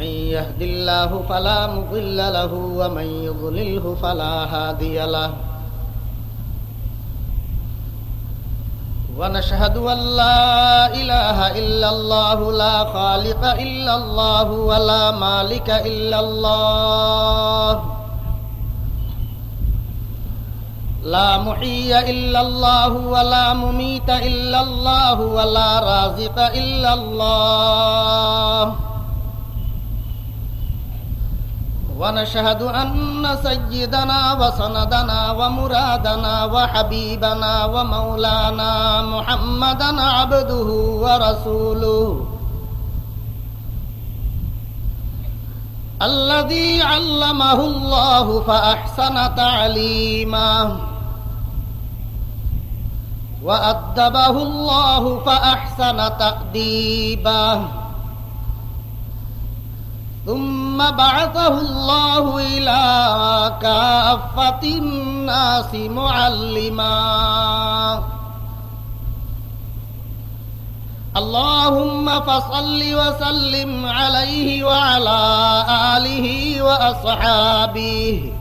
من يهد الله فلا مضل له ومن يضلله فلا هادي له. ونشهد أن لا إله إلا الله لا خالق إلا الله ولا مالك إلا الله. لا محيي إلا الله ولا مميت إلا الله ولا رازق إلا الله. ونشهد أن سيدنا وسندنا ومرادنا وحبيبنا ومولانا محمدا عبده ورسوله. الذي علمه الله فأحسن تعليمه. وأدبه الله فأحسن تأديبه. ثم بعثه الله إلى كافة الناس معلما. اللهم فصل وسلم عليه وعلى آله وأصحابه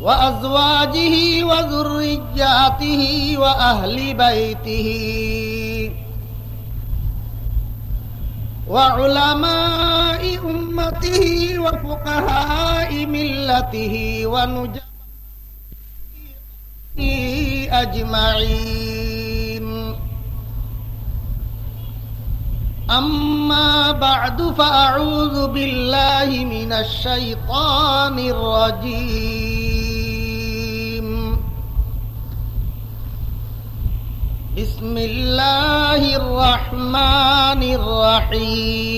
وأزواجه وذرياته وأهل بيته. وعلماء أمته وفقهاء ملته ونجاه أجمعين. أما بعد فأعوذ بالله من الشيطان الرجيم. بسم الله الرحمن الرحيم.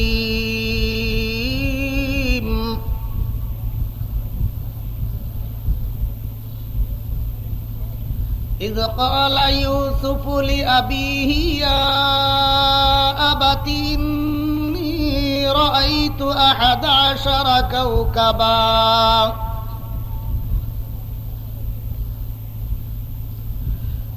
إذ قال يوسف لأبيه يا أبت إني رأيت أحد عشر كوكباً.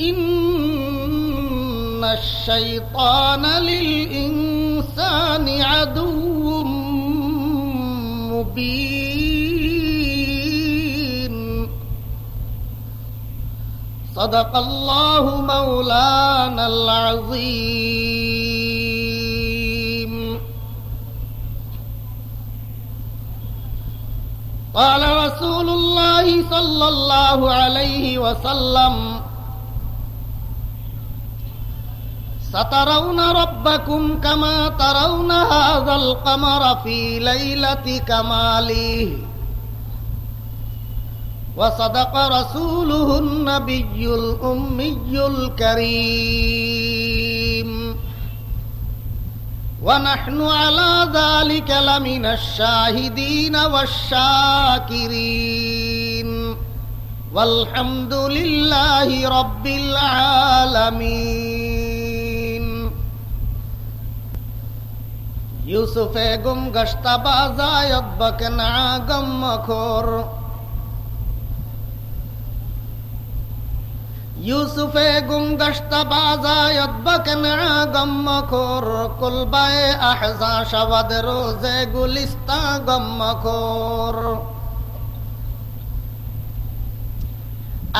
إن الشيطان للإنسان عدو مبين. صدق الله مولانا العظيم. قال رسول الله صلى الله عليه وسلم سترون ربكم كما ترون هذا القمر في ليلة كماله. وصدق رسوله النبي الأمي الكريم. ونحن على ذلك لمن الشاهدين والشاكرين. والحمد لله رب العالمين. ইউসুফে গুম মখোর। ইউসুফে গুম মখোর। কুলবায়ে আহজা শবদ রোজে গুলিস্তা গম মখোর।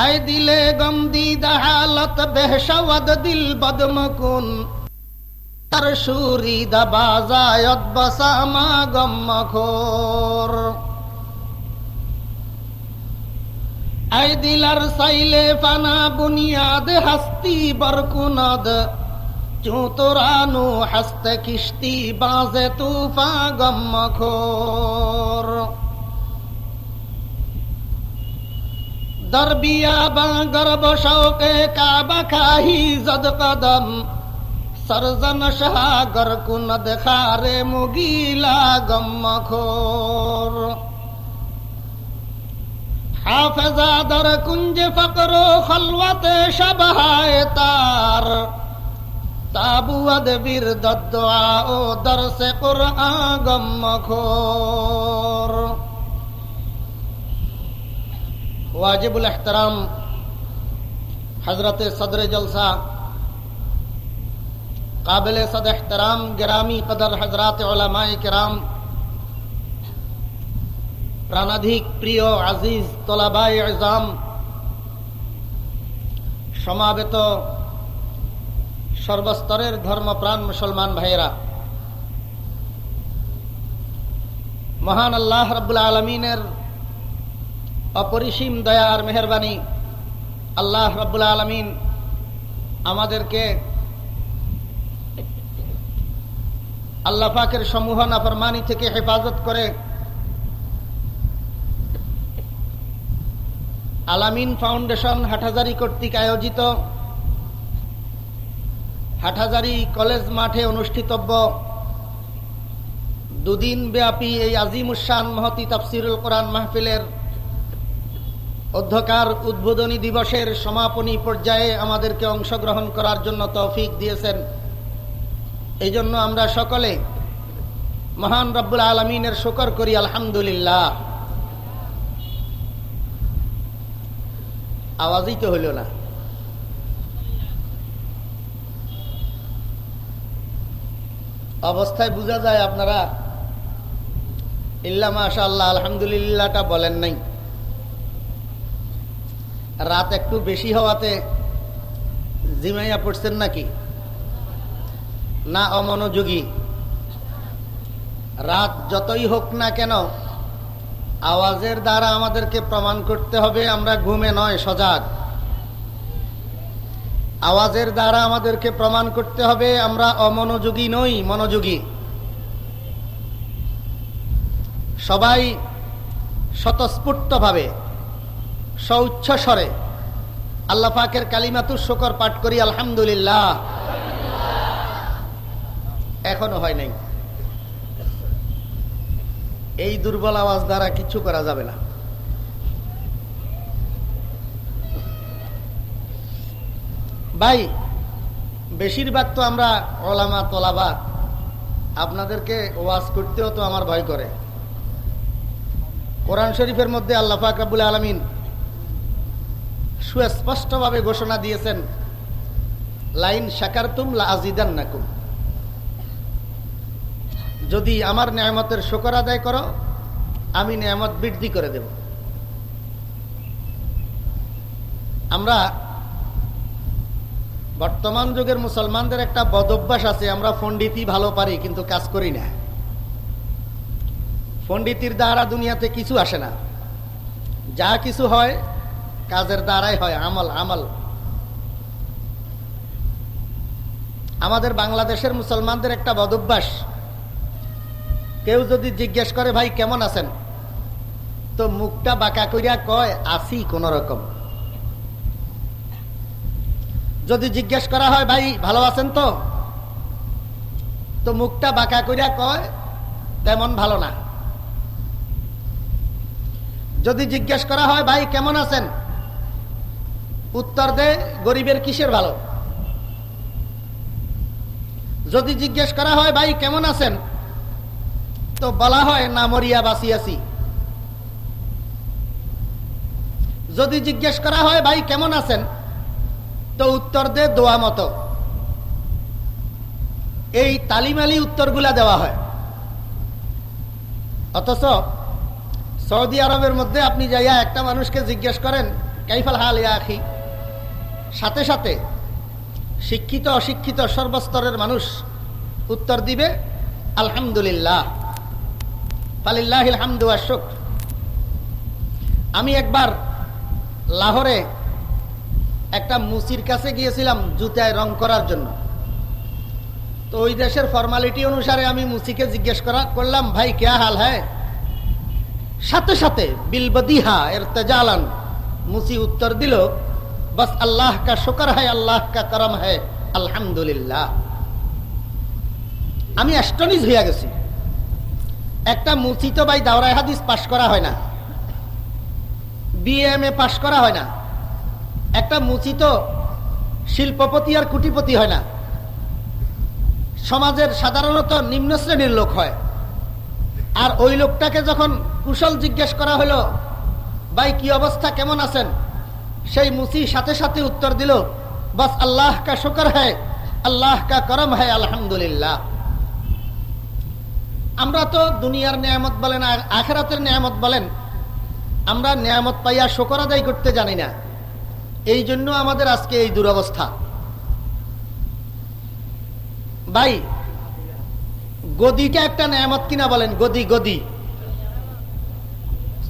আই দিলে গম দিদা হালত বেহসাওয়াদ, দিল বদমকুন। তার সুরি দা বাজায়ত বসামা গম্মখোর। আই দিলার সাইলে ফানা বুনিয়াদ, হাস্তি বরকুনদ। চুতরানু হস্ত কিস্তি বাজে তুফা গম্মখোর। দরবিয়া বা গর্ব শৌকে কাবা খাহি জদ কদম। সরজন সাগর কুনদ খারে মুগিলা গম্মখোর হাফেজা দর কুঞ্জ ফকর খলওয়াত শবহায় তার তাবুয়াদ বীর দোয়া ও দরসে কুরআন গম্মখোর ওয়াজিবুল এহতরাম হজরত সদর জলসা কাবিল সদ এহতরাম, গ্রামী কদর হজরত ওলামায় কেরাম, প্রাণাধিক প্রিয়, আজিজ তোলাবাই আজাম সমাবেত সর্বস্তরের ধর্মপ্রাণ মুসলমান ভাইয়েরা। মহান আল্লাহ রব্বুল আলমিনের অপরিসীম দয়া আর মেহরবানি আল্লাহ রব্বুল আলমিন আমাদেরকে আল্লাহ পাকের সমূহ নাফরমানি থেকে হেফাজত করে আলামিন ফাউন্ডেশন হাটহাজারি কর্তৃক আয়োজিত হাটহাজারি কলেজ মাঠে অনুষ্ঠিতব্য দুদিন ব্যাপী এই আজিম উসান মহতি তাফসিরুল কোরআন মাহফিলের অধ্যকার উদ্বোধনী দিবসের সমাপনী পর্যায়ে আমাদেরকে অংশগ্রহণ করার জন্য তৌফিক দিয়েছেন। এই জন্য আমরা সকলে মহান রব্বুল আলমিনের শোকর করি, আলহামদুলিল্লাহ। আওয়াজই তো হইল না। অবস্থায় বোঝা যায় আপনারা, ইল্লা মাশা আল্লাহ আলহামদুলিল্লাহটা বলেন নাই। রাত একটু বেশি হওয়াতে জিমাইয়া পড়ছেন নাকি? না অমনোযোগী। রাত যতই হোক না কেন, আওয়াজের দ্বারা আমাদেরকে প্রমাণ করতে হবে আমরা ঘুমে নয়, সজাগ। আওয়াজের দ্বারা আমাদেরকে প্রমাণ করতে হবে আমরা অমনোযোগী নই, মনোযোগী। সবাই স্বতঃস্ফূর্ত ভাবে সৌচ্ছ স্বরে আল্লাহ পাকের কালিমাতুর শকর পাঠ করি, আলহামদুলিল্লাহ। এখনও হয় নাই। এই দুর্বল আওয়াজ দ্বারা কিছু করা যাবে না। ভাই, বেশিরভাগ তো আমরা ওলামা, তোলাবা, আপনাদেরকে ওয়াজ করতেও তো আমার ভয় করে। কোরআন শরীফের মধ্যে আল্লাহ ফাকাবুল আলমিন সুস্পষ্টভাবে ঘোষণা দিয়েছেন, লাইন শাকারতুম লাজিদান নাকুম যদি আমার নিয়ামতের শকর আদায় করো, আমি নিয়ামত বৃদ্ধি করে দেব। আমরা বর্তমান যুগের মুসলমানদের একটা বদভ্যাস আছে, আমরা ফন্ডিতি ভালো পারি, কিন্তু কাজ করি না। ফন্ডিতির দ্বারা দুনিয়াতে কিছু আসে না। যা কিছু হয়, কাজের দ্বারাই হয়, আমল আমল। আমাদের বাংলাদেশের মুসলমানদের একটা বদভ্যাস কেউ যদি জিজ্ঞেস করে, ভাই, কেমন আছেন? তো মুখটা বাঁকা করিয়া কয় আসি কোন রকম। যদি জিজ্ঞেস করা হয়, ভাই, ভালো আছেন তো? তো মুখটা বাঁকা করিয়া কয়, তেমন ভালো না। যদি জিজ্ঞেস করা হয়, ভাই, কেমন আছেন? উত্তর দে, গরিবের কিসের ভালো? যদি জিজ্ঞেস করা হয়, ভাই, কেমন আছেন? তো বলা হয় না মরিয়া বাসিয়াছি যদি জিজ্ঞেস করা হয়, ভাই, কেমন আছেন? তো উত্তর দে, দোয়া মতো। এই তালিমালি উত্তরগুলা দেওয়া হয়। অথচ সৌদি আরবের মধ্যে আপনি যাইয়া একটা মানুষকে জিজ্ঞেস করেন, কাইফাল হাল ইয়া আখি? সাথে সাথে শিক্ষিত, অশিক্ষিত সর্বস্তরের মানুষ উত্তর দিবে, আলহামদুলিল্লাহ। আমি একবার লাহোরে একটা মুসির কাছে গিয়েছিলাম জুতায় রং করার জন্য। তো ওই দেশের ফর্মালিটি অনুসারে আমি মুসিকে জিজ্ঞেস করা, করলাম, ভাই, কেয়া হাল হ্যাঁ সাথে সাথে বিলবদিহা এর তেজালান মুসি উত্তর দিল, বস আল্লাহ কা শুকর है আল্লাহ কা করম है আলহামদুলিল্লাহ। আমি অ্যাস্টনিস হইয়া গেছি। একটা মুসি বাই দাওরায় হাদিস পাশ করা হয় না। বিএমএ পাশ করা হয় না। একটা মুচি তো শিল্পপতি আর কুটিপতি হয় না। সমাজের সাধারণত নিম্ন শ্রেণির লোক হয়। আর ওই লোকটাকে যখন কুশল জিজ্ঞেস করা হলো, ভাই, কি অবস্থা? কেমন আছেন? সেই মুসি সাথে সাথে উত্তর দিল, বাস আল্লাহ কা শুকর হ্যায়, আল্লাহ কা করম হ্যায়, আলহামদুলিল্লাহ। আমরা তো দুনিয়ার নিয়ামত বলেন আখেরাতের নিয়ামত বলেন, আমরা নিয়ামত পাইয়া শোকর আদায় করতে জানি না। এই জন্য আমাদের আজকে এই দুরবস্থা। ভাই, গদিটা একটা নিয়ামত কিনা বলেন? গদি গদি।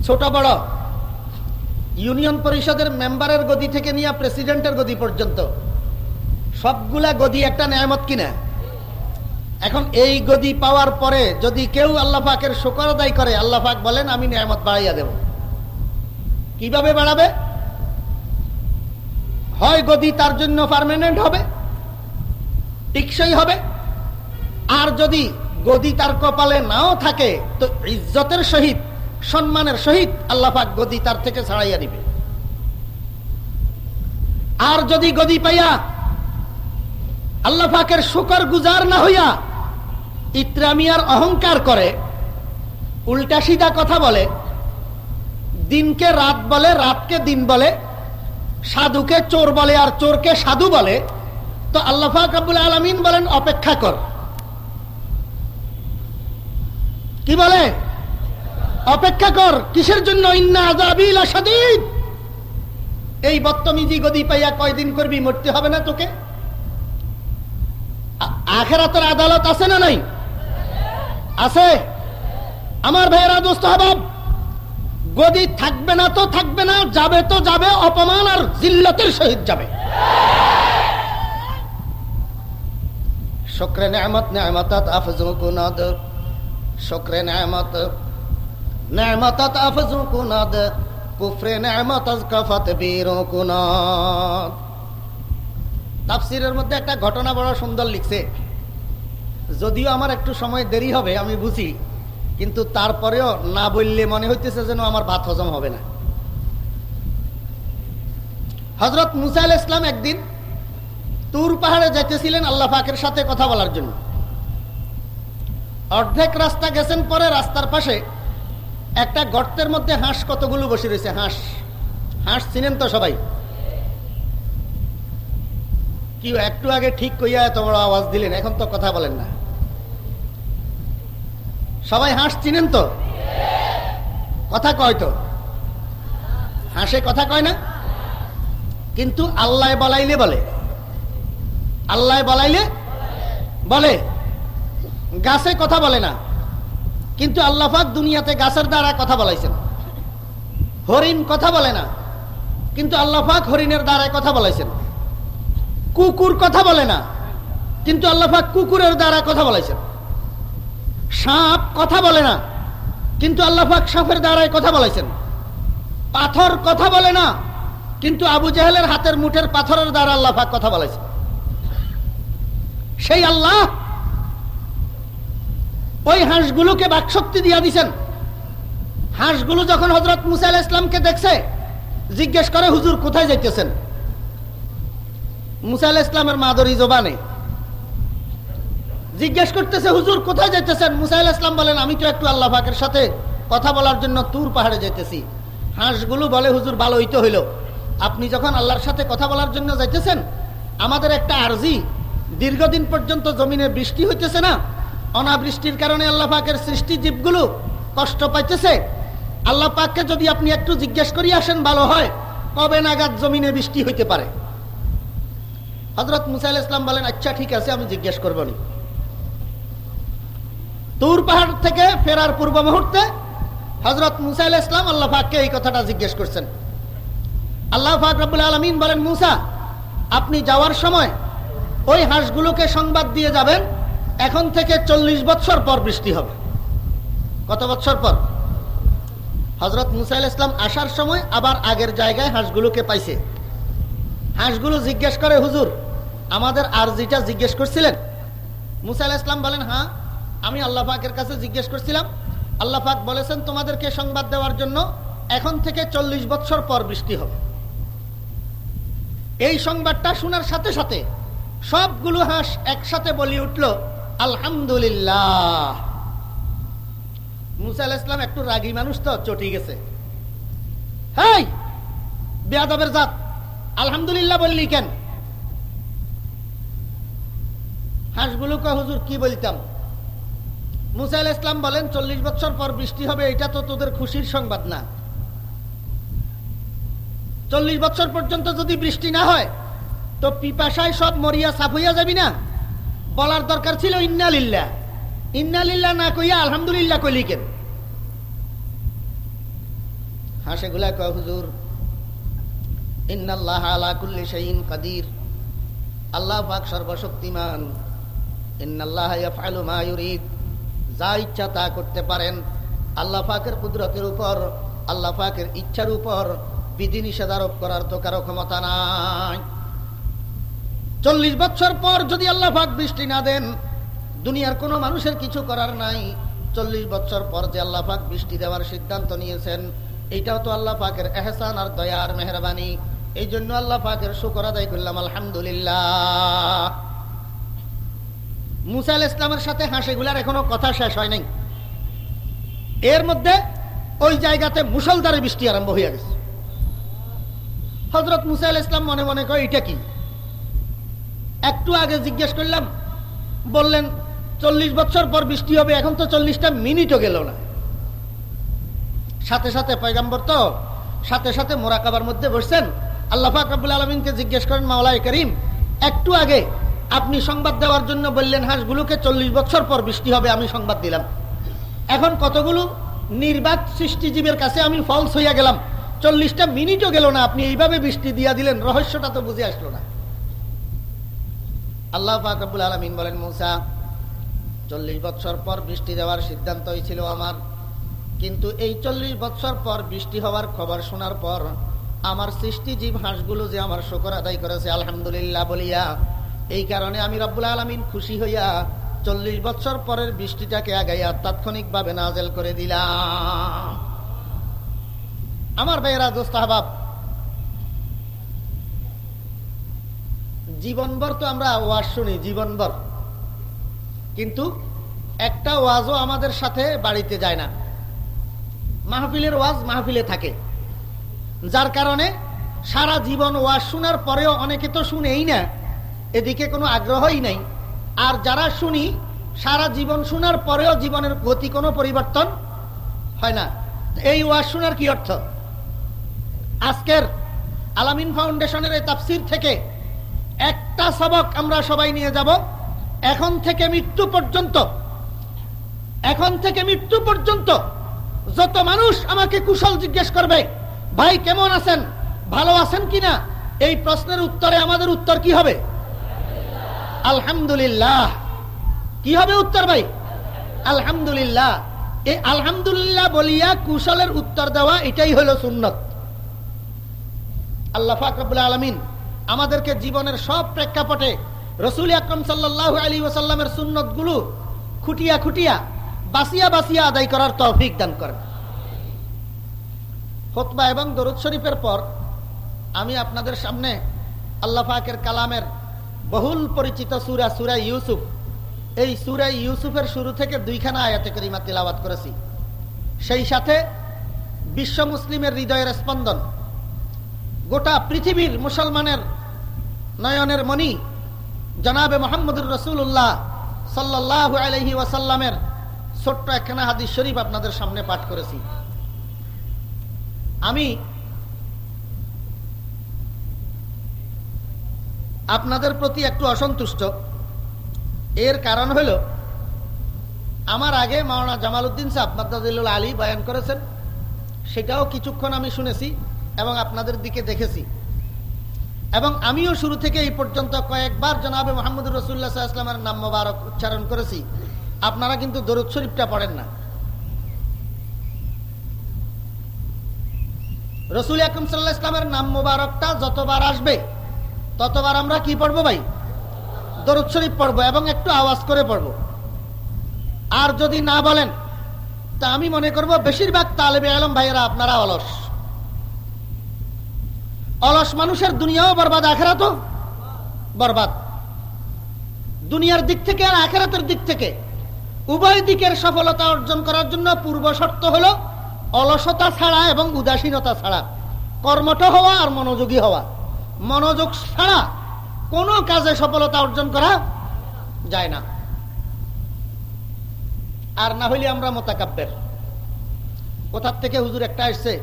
ছোট বড়। ইউনিয়ন পরিষদের মেম্বারের গদি থেকে নিয়ে প্রেসিডেন্টের গদি পর্যন্ত। সবগুলা গদি একটা নিয়ামত কিনা? এখন এই গদি পাওয়ার পরে যদি কেউ আল্লাহ পাকের শকর আদায় করে, আল্লাহ পাক বলেন, আমি নিয়ামত বাড়াইয়া দেব। কীভাবে বাড়াবে? হয় গদি তার জন্য পারমানেন্ট হবে, টিকসই হবে, আর যদি গদি তার কপালে নাও থাকে, তো ইজ্জতের সহিত, সম্মানের সহিত আল্লাহাক গদি তার থেকে ছাড়াইয়া দিবে। আর যদি গদি পাইয়া আল্লাহাকের শুকর গুজার না হইয়া ইত্রামিয়ার অহংকার করে। উল্টা সিধা কথা বলে, দিনকে রাত বলে, রাতকে দিন বলে, সাধুকে চোর বলে আর চোরকে সাধু বলে। তো আল্লাহ কাবুল আলমিন বলেন, অপেক্ষা কর। কি বলে? অপেক্ষা কর, কিসের জন্য? এই বত্তমিজি গদি পাইয়া কয়দিন করবি, মরতে হবে না তোকে? আখেরাতের আদালত আছে না নাই? আছে? আমার ভাইয়েরা, দোস্ত হবাব, গদি থাকবে না তো থাকবে না, যাবে তো যাবে, অপমান আর জিল্লতের সহিত যাবে। শুক্রে আফজু কুনাদ শুক্রে আফজু কুনাদ কুফরে কুনাদ তাফসিরের মধ্যে একটা ঘটনা বড় সুন্দর লিখছে। যদিও আমার একটু সময় দেরি হবে, আমি বুঝি। কিন্তু তারপরেও না বললে মনে হইতেছে যেন আমার ভাত হজম হবে না। হজরত মুসাইল ইসলাম একদিন তুর পাহাড়ে যাইতেছিলেন আল্লাহ পাকের সাথে কথা বলার জন্য। অর্ধেক রাস্তা গেছেন পরে রাস্তার পাশে একটা গর্তের মধ্যে হাঁস কতগুলো বসে রয়েছে, হাঁস। হাঁস চিনেন তো সবাই? কি একটু আগে ঠিক কইয়া এত বড় আওয়াজ দিলেন, এখন তো কথা বলেন না। সবাই হাঁস চিনেন তো? কথা কয় তো। হাঁসে কথা কয় না? কিন্তু আল্লাহ বলাইলে বলে। আল্লাহ বলাইলে বলে। গাছে কথা বলে না। কিন্তু আল্লাহাক দুনিয়াতে গাছের দ্বারা কথা বলাইছেন। হরিণ কথা বলে না। কিন্তু আল্লাহাক হরিণের দ্বারা কথা বলাইছেন। কুকুর কথা বলে না। কিন্তু আল্লাহাক কুকুরের দ্বারা কথা বলাইছেন। সাপ কথা বলে না। কিন্তু আল্লাহাক সাপের দ্বারাই কথা বলেছেন পাথর কথা বলে না, কিন্তু আবু জাহেলের হাতের মুঠের পাথরের দ্বারা আল্লাহাক কথা বলেছেন সেই আল্লাহ ওই হাঁসগুলোকে বাকশক্তি দিয়া দিছেন। হাঁসগুলো যখন হজরত মুসাইল ইসলামকে দেখছে, জিজ্ঞেস করে, হুজুর, কোথায় যাইতেছেন? মুসাইল ইসলামের মাদরি জবানে জিজ্ঞেস করতেছে, হুজুর, কোথায় যাইতেছেন? মুসাইল ইসলাম বলেন, আমি তো একটু আল্লাহ পাকের সাথে কথা বলার জন্য তুর পাহাড়ে যাইতেছি। হাঁসগুলো বলে, হুজুর ভালো হইতে হইল। আপনি যখন আল্লাহর সাথে কথা বলার জন্য যাইতেছেন, আমাদের একটা আর্জি, দীর্ঘদিন পর্যন্ত জমিনে বৃষ্টি হইতেছে না, অনাবৃষ্টির কারণে আল্লাহ পাকের সৃষ্টি জীবগুলো কষ্ট পাইতেছে। আল্লাহ পাককে যদি আপনি একটু জিজ্ঞেস করি আসেন, ভালো হয়, কবে নাগাদ জমিনে বৃষ্টি হইতে পারে? হজরত মুসাইল ইসলাম বলেন আচ্ছা ঠিক আছে, আমি জিজ্ঞেস করব নি। তুর পাহাড় থেকে ফেরার পূর্ব মুহূর্তে হজরত মুসাইল ইসলাম আল্লাহ পাককে এই কথাটা জিজ্ঞেস করছেন। আল্লাহ পাক রব্বুল আলমিন বলেন, মুসা, আপনি যাওয়ার সময় ওই হাঁসগুলোকে সংবাদ দিয়ে যাবেন। এখন থেকে চল্লিশ বছর পর বৃষ্টি হবে। কত বছর পর? হজরত মুসাইল ইসলাম আসার সময় আবার আগের জায়গায় হাঁসগুলোকে পাইছে। হাঁসগুলো জিজ্ঞেস করে, হুজুর, আমাদের আরজিটা জিজ্ঞেস করছিলেন? মুসাইল ইসলাম বলেন হ্যাঁ আমি আল্লাহ পাকের কাছে জিজ্ঞেস করছিলাম, আল্লাহ পাক বলেছেন, তোমাদেরকে সংবাদ দেওয়ার জন্য এখন থেকে চল্লিশ বছর পর বৃষ্টি হবে। এই সংবাদটা শোনার সাথে সাথে সবগুলো হাঁস একসাথে বলি উঠল, আলহামদুলিল্লাহ। মুসা আলাহ ইসলাম একটু রাগী মানুষ তো, চটি গেছে। হাই, বেয়াদবের জাত, আলহামদুলিল্লাহ বললি কেন? হাঁসগুলোকে হুজুর কি বলতাম? মুসা আলাহ ইসলাম বলেন, চল্লিশ বছর পর বৃষ্টি হবে, এটা তো তোদের খুশির সংবাদ না। চল্লিশ বছর পর্যন্ত যদি বৃষ্টি না হয়, তো পিপাসায় সব মরিয়া সাফ হইয়া যাবি না? বলার দরকার ছিল ইন্নালিল্লা ইন্নালিল্লা না কইয়া আলহামদুলিল্লাহ কইলি কেন? হাসে গুলা কয়, হুজুর, ইন্নাল্লাহ আলা কুল্লি শাইইন কাদির। আল্লাহ পাক সর্বশক্তিমান। ইন্নাল্লাহ ইয়াফআলু মা ইউরিদ। যা ইচ্ছা তা করতে পারেন। আল্লাহ পাকের কুদরতের উপর, আল্লাহ পাকের ইচ্ছার উপর বিধি নিষেধ আরোপ করার তো কারও ক্ষমতা নাই। চল্লিশ বছর পর যদি আল্লাহ পাক বৃষ্টি না দেন, দুনিয়ার কোনো মানুষের কিছু করার নাই। চল্লিশ বছর পর যে আল্লাহ পাক বৃষ্টি দেওয়ার সিদ্ধান্ত নিয়েছেন এইটাও তো আল্লাহ পাকের এহসান আর দয়া আর মেহরবানি। এই জন্য আল্লাহ পাকের শুকর আদায় করলাম, আলহামদুলিল্লাহ। মুসা আল ইসলামের সাথে হাসিগুলার এখনও কথা শেষ হয় নাই। এর মধ্যে ওই জায়গাতে মুসলধারে বৃষ্টি আরম্ভ হয়ে গেছে। হজরত মুসা আল ইসলাম মনে মনে কয়, এটা কি? একটু আগে জিজ্ঞেস করলাম, বললেন, চল্লিশ বছর পর বৃষ্টি হবে, এখন তো চল্লিশটা মিনিটও গেল না। সাথে সাথে পয়গাম্বর তো সাথে সাথে মোরাকাবার মধ্যে বসছেন। আল্লাহ ফাকবুল আলমিনকে জিজ্ঞেস করেন মাওলাই করিম, একটু আগে আপনি সংবাদ দেওয়ার জন্য বললেন হাঁসগুলোকে চল্লিশ বছর পর বৃষ্টি হবে, আমি সংবাদ দিলাম। এখন কতগুলো নির্বাক সৃষ্টিজীবের কাছে আমি ফলস হইয়া গেলাম। চল্লিশটা মিনিটও গেল না, আপনি এইভাবে বৃষ্টি দিয়া দিলেন, রহস্যটা তো বুঝে আসলো না। আল্লাহ ফাকবুল আলমিন বলেন, মৌসা, চল্লিশ বছর পর বৃষ্টি দেওয়ার সিদ্ধান্ত হয়েছিল আমার। কিন্তু এই চল্লিশ বছর পর বৃষ্টি হওয়ার খবর শোনার পর, আমার সৃষ্টিজীব হাঁসগুলো যে আমার শকর আদায় করেছে, আলহামদুলিল্লাহ বলিয়া এই কারণে আমি রব্বুল আলমিন খুশি হইয়া চল্লিশ বছর পরের বৃষ্টিটাকে আগাইয়া তাৎক্ষণিক ভাবে নাজেল করে দিলাম। আমার ভাইয়েরা, দোস্ত আহবাব, জীবনভর তো আমরা ওয়াজ শুনি, জীবনভর। কিন্তু একটা ওয়াজও আমাদের সাথে বাড়িতে যায় না। মাহফিলের ওয়াজ মাহফিলে থাকে। যার কারণে সারা জীবন ওয়াজ শোনার পরেও অনেকে তো শুনেই না। এদিকে কোনো আগ্রহই নাই। আর যারা শুনি, সারা জীবন শোনার পরেও জীবনের গতি কোনো পরিবর্তন হয় না। এই ওয়াজ শোনার কি অর্থ? আজকের আলামিন ফাউন্ডেশনের এই তাফসির থেকে একটা সবক আমরা সবাই নিয়ে যাব। এখন থেকে মৃত্যু পর্যন্ত, এখন থেকে মৃত্যু পর্যন্ত যত মানুষ আমাকে কুশল জিজ্ঞেস করবে, ভাই, কেমন আছেন? ভালো আছেন কিনা? এই প্রশ্নের উত্তরে আমাদের উত্তর কি হবে? আলহামদুলিল্লাহ। কি হবে উত্তর ভাই? আলহামদুলিল্লাহ। এই আলহামদুলিল্লাহ বলিয়া কুশলের উত্তর দেওয়া এটাই হলো সুন্নত। আল্লাহ ফাকরুল আলমিন আমাদেরকে জীবনের সব প্রেক্ষাপটে রসুল আকরম সাল্লাহ আলী ওসাল্লামের সুন্নতগুলো খুটিয়া খুটিয়া বাসিয়া বাসিয়া আদায় করার তৌফিক দান করেন। হতবা এবং দরুদ শরীফের পর আমি আপনাদের সামনে আল্লাহ পাকের কালামের বহুল পরিচিত সুরা সুরা ইউসুফ। এই সুরা ইউসুফের শুরু থেকে দুইখানা আয়াতে করিমা তিলাবাত করেছি। সেই সাথে বিশ্ব মুসলিমের হৃদয়ের স্পন্দন। গোটা পৃথিবীর মুসলমানের নয়নের মণি জনাবে মোহাম্মদুর রসুল্লাহ সাল্লাহ আলহি ওয়াসাল্লামের ছোট্ট একখানা হাদিস শরীফ আপনাদের সামনে পাঠ করেছি। আমি আপনাদের প্রতি একটু অসন্তুষ্ট। এর কারণ হল, আমার আগে মাওলানা জামাল উদ্দিন সাহেব মাদ্দাদুল আলী বয়ান করেছেন, সেটাও কিছুক্ষণ আমি শুনেছি এবং আপনাদের দিকে দেখেছি। এবং আমিও শুরু থেকে এই পর্যন্ত কয়েকবার জনাবে মোহাম্মদ রসুল্লাহ ইসলামের নাম মোবারক উচ্চারণ করেছি। আপনারা কিন্তু দরুদ শরীফটা পড়েন না। রসুল আকরম সাল্লাহ ইসলামের নাম মোবারকটা যতবার আসবে ততবার আমরা কি পড়ব ভাই? দরুদ শরীফ পড়ব এবং একটু আওয়াজ করে পড়ব। আর যদি না বলেন, তা আমি মনে করব বেশিরভাগ তালেবে আলম ভাইয়েরা আপনারা অলস। অলস মানুষের দুনিয়াও বরবাদ আখেরা তো বরবাদ। দুনিয়ার দিক থেকে আর আখেরাতের দিক থেকে উভয় দিকের সফলতা অর্জন করার জন্য পূর্ব শর্ত হলো অলসতা ছাড়া এবং উদাসীনতা ছাড়া। কর্মঠ হওয়া আর মনোযোগী হওয়া। মনোযোগ ছাড়া কোনো কাজে সফলতা অর্জন করা যায় না। আর না হইলে আমরা মোতাকাব্যের কোথার থেকে হুজুর একটা এসছে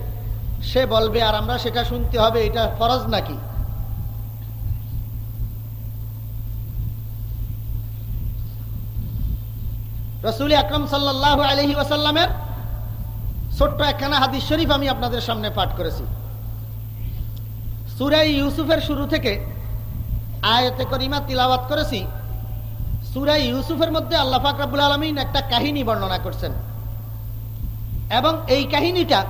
সে বলবে, আর আমরা সেটা শুনতে হবে, এটা ফরজ নাকি? রসুল আকরম সাল্লাহ আলহি ওয়াসাল্লামের ছোট্ট একখানা হাদিস শরীফ আমি আপনাদের সামনে পাঠ করেছি। সুরাই ইউসুফের শুরু থেকে আয়তে করিমা তিলাওয়াত করেছি সুরাই ইউসুফের মধ্যে আল্লাহ ফাকরাবুল আলমিন একটা কাহিনী বর্ণনা করছেন। এবং এই কাহিনীটা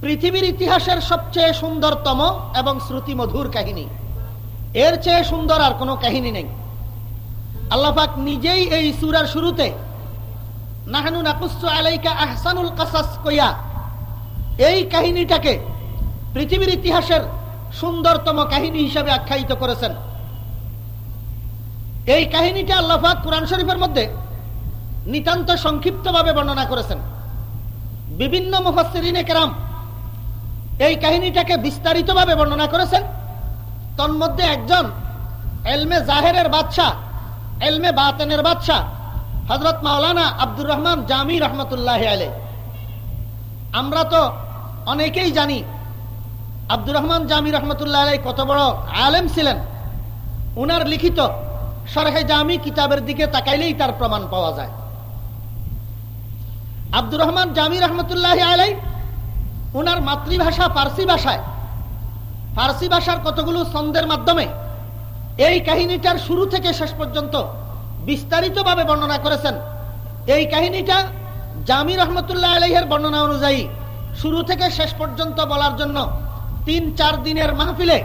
পৃথিবীর ইতিহাসের সবচেয়ে সুন্দরতম এবং শ্রুতিমধুর কাহিনী। এর চেয়ে সুন্দর আর কোনো কাহিনী নেই। আল্লাহাক নিজেই এই সুরার শুরুতে, নাহানু নাকুসু আলাইকা আহসানুল কাসাস কইয়া এই কাহিনীটাকে পৃথিবীর ইতিহাসের সুন্দরতম কাহিনী হিসাবে আখ্যায়িত করেছেন। এই কাহিনীটা আল্লাহাক কোরআন শরীফের মধ্যে নিতান্ত সংক্ষিপ্তভাবে বর্ণনা করেছেন। বিভিন্ন মুফাসসিরিনে কেরাম এই কাহিনীটাকে বিস্তারিতভাবে বর্ণনা করেছেন। তন্মধ্যে একজন এলমে জাহেরের বাদশাহ, এলমে বাতেনের বাদশাহ হজরত মাওলানা আব্দুর রহমান জামি রহমতুল্লাহ আলে আমরা তো অনেকেই জানি আব্দুর রহমান জামি রহমতুল্লাহ আলাই কত বড় আলেম ছিলেন। উনার লিখিত সরহে জামি কিতাবের দিকে তাকাইলেই তার প্রমাণ পাওয়া যায়। আব্দুর রহমান জামি রহমতুল্লাহ আলাই উনার মাতৃভাষা ফার্সি ভাষায়। ফার্সি ভাষার কতগুলো ছন্দের মাধ্যমে এই কাহিনীটার শুরু থেকে শেষ পর্যন্ত বিস্তারিতভাবে বর্ণনা করেছেন। এই কাহিনীটা জামি রহমতুল্লাহ আলহের বর্ণনা অনুযায়ী শুরু থেকে শেষ পর্যন্ত বলার জন্য তিন চার দিনের মাহফিলে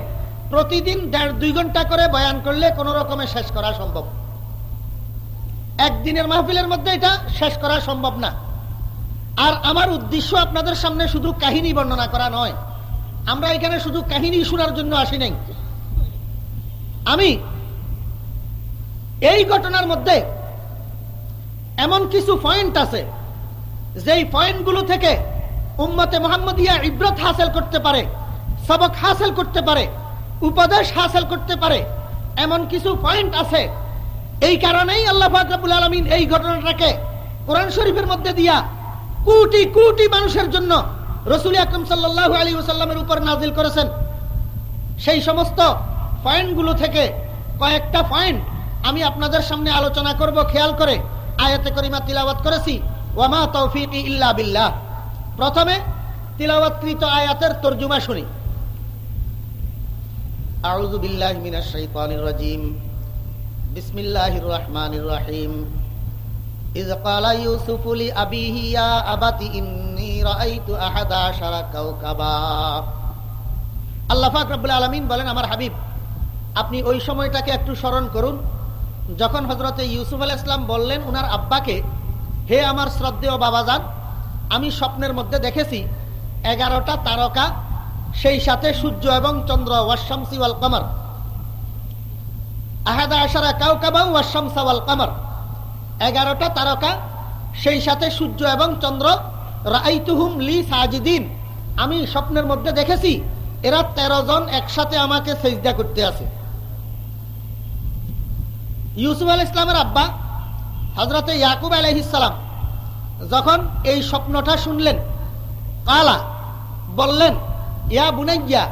প্রতিদিন দেড় দুই ঘণ্টা করে বয়ান করলে কোন রকমে শেষ করা সম্ভব। একদিনের মাহফিলের মধ্যে এটা শেষ করা সম্ভব না। আর আমার উদ্দেশ্য আপনাদের সামনে শুধু কাহিনী বর্ণনা করা নয়। আমরা এখানে শুধু কাহিনী শোনার জন্য আসি নাই। আমি এই ঘটনার মধ্যে এমন কিছু পয়েন্ট আছে, যেই পয়েন্টগুলো থেকে উম্মতে মোহাম্মদিয়া ইব্রত হাসিল করতে পারে। সবক হাসিল করতে পারে, উপদেশ হাসিল করতে পারে, এমন কিছু পয়েন্ট আছে। এই কারণেই আল্লাহ ফাকরাবুল আলমিন এই ঘটনাটাকে কোরআন শরীফের মধ্যে দিয়া কোটি কোটি মানুষের জন্য রসুল আকরম সাল্লাহ আলী ওসাল্লামের উপর নাজিল করেছেন। সেই সমস্ত পয়েন্টগুলো থেকে কয়েকটা পয়েন্ট আমি আপনাদের সামনে আলোচনা করব, খেয়াল করে আয়াতে করিমা তিলাবাত করেছি। ওয়ামা তৌফিক ইল্লা বিল্লাহ। প্রথমে তিলাবাতকৃত আয়াতের তর্জুমা শুনি। আউযু বিল্লাহি মিনাশ শাইতানির রাজিম বিসমিল্লাহির রহমানির রহিম إذ قال يوسف لأبيه يا أبت إني رأيت أحد عشر كوكبا আল্লাহ পাক রব্বুল আলামিন বলেন আমার হাবিব আপনি ওই সময়টাকে একটু স্মরণ করুন যখন হজরতে ইউসুফ আল ইসলাম বললেন উনার আব্বাকে হে আমার শ্রদ্ধেয় বাবাজান আমি স্বপ্নের মধ্যে দেখেছি এগারোটা তারকা সেই সাথে সূর্য এবং চন্দ্র ওয়াশামসি ওয়াল কামার। আহাদা আশারা কাউকাবা ওয়াশামসা ওয়াল কামার। এগারোটা তারকা, সেই সাথে সূর্য এবং চন্দ্র। রাইতুহুম লি সাজিদিন। আমি স্বপ্নের মধ্যে দেখেছি, এরা তেরো জন একসাথে আমাকে সেজদা করতে আছে ইউসুফ আল ইসলামের আব্বা হজরতে ইয়াকুব আলহিসাম যখন এই স্বপ্নটা শুনলেন, কালা, বললেন ইয়া বুনাইয়া,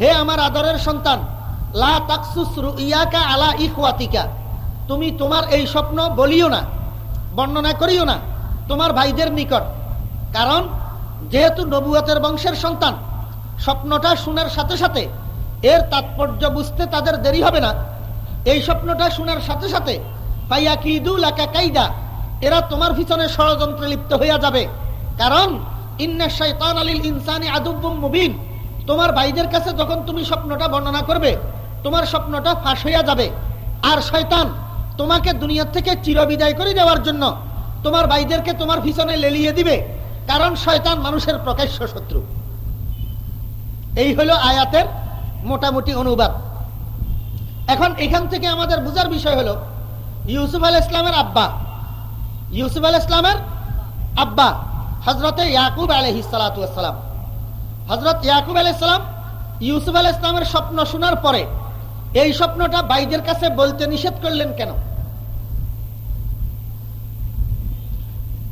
হে আমার আদরের সন্তান, লা রুইয়াকা আলা ইখওয়াতিকা। তুমি তোমার এই স্বপ্ন বলিও না, বর্ণনা করিও না তোমার ভাইদের নিকট। কারণ যেহেতু নবুয়তের বংশের সন্তান, স্বপ্নটা শোনার সাথে সাথে এর তাৎপর্য বুঝতে তাদের দেরি হবে না। এই স্বপ্নটা শোনার সাথে সাথে পাইয়া কিদুল একা কাইদা, এরা তোমার পিছনে ষড়যন্ত্রে লিপ্ত হইয়া যাবে। কারণ তোমার ভাইদের কাছে যখন তুমি স্বপ্নটা বর্ণনা করবে, তোমার স্বপ্নটা ফাঁস হইয়া যাবে। আর শয়তান, তোমাকে দুনিয়া থেকে চিরবিদায় করে দেওয়ার জন্য তোমার ভাইদেরকে তোমার লেলিয়ে দিবে, কারণ শয়তান মানুষের প্রকাশ্য শত্রু। এই হলো আয়াতের মোটামুটি অনুবাদ। এখন এখান থেকে আমাদের বুঝার বিষয় হলো, ইউসুফ আল ইসলামের আব্বা। ইউসুফ আল ইসলামের আব্বা। হজরতে ইয়াকুব আলহ সালাম হজরত ইয়াকুব আল ইসলাম ইউসুফ আল ইসলামের স্বপ্ন শোনার পরে এই স্বপ্নটা বাইদের কাছে বলতে নিষেধ করলেন কেন?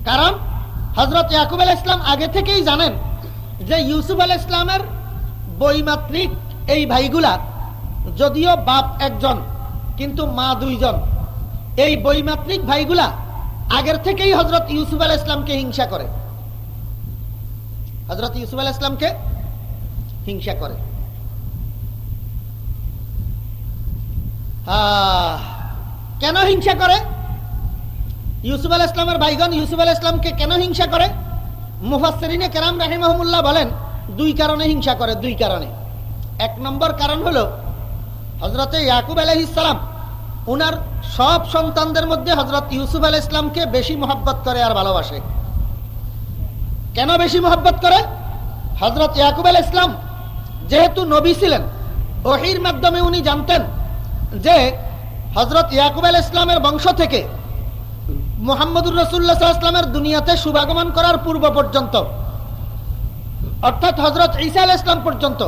কারণ হজরত ইয়াকুব আল ইসলাম আগে থেকেই জানেন যে ইউসুফ আল ইসলামের বইমাত্রিক এই ভাইগুলা যদিও বাপ একজন, কিন্তু মা দুইজন। এই বইমাত্রিক ভাইগুলা আগের থেকেই হজরত ইউসুফ আল ইসলামকে হিংসা করে। হজরত ইউসুফ আল ইসলামকে হিংসা করে। কেন হিংসা করে? ইউসুফ আল ইসলামের ভাইগন ইউসুফ আল ইসলামকে কেন হিংসা করে? মুফাসরিনে কেরাম রাহিমহমুল্লাহ বলেন, দুই কারণে হিংসা করে, দুই কারণে। এক নম্বর কারণ হলো হজরতে ইয়াকুব আলহ ইসলাম উনার সব সন্তানদের মধ্যে হজরত ইউসুফ আল ইসলামকে বেশি মোহাব্বত করে আর ভালোবাসে। কেন বেশি মোহাব্বত করে? হজরত ইয়াকুব আল ইসলাম যেহেতু নবী ছিলেন, ওহির মাধ্যমে উনি জানতেন যে হজরত ইয়াকুব আল ইসলামের বংশ থেকে মোহাম্মদুর রসুল্লাহামের দুনিয়াতে শুভাগমন করার পূর্ব পর্যন্ত, অর্থাৎ হজরত ঈসা আল ইসলাম পর্যন্ত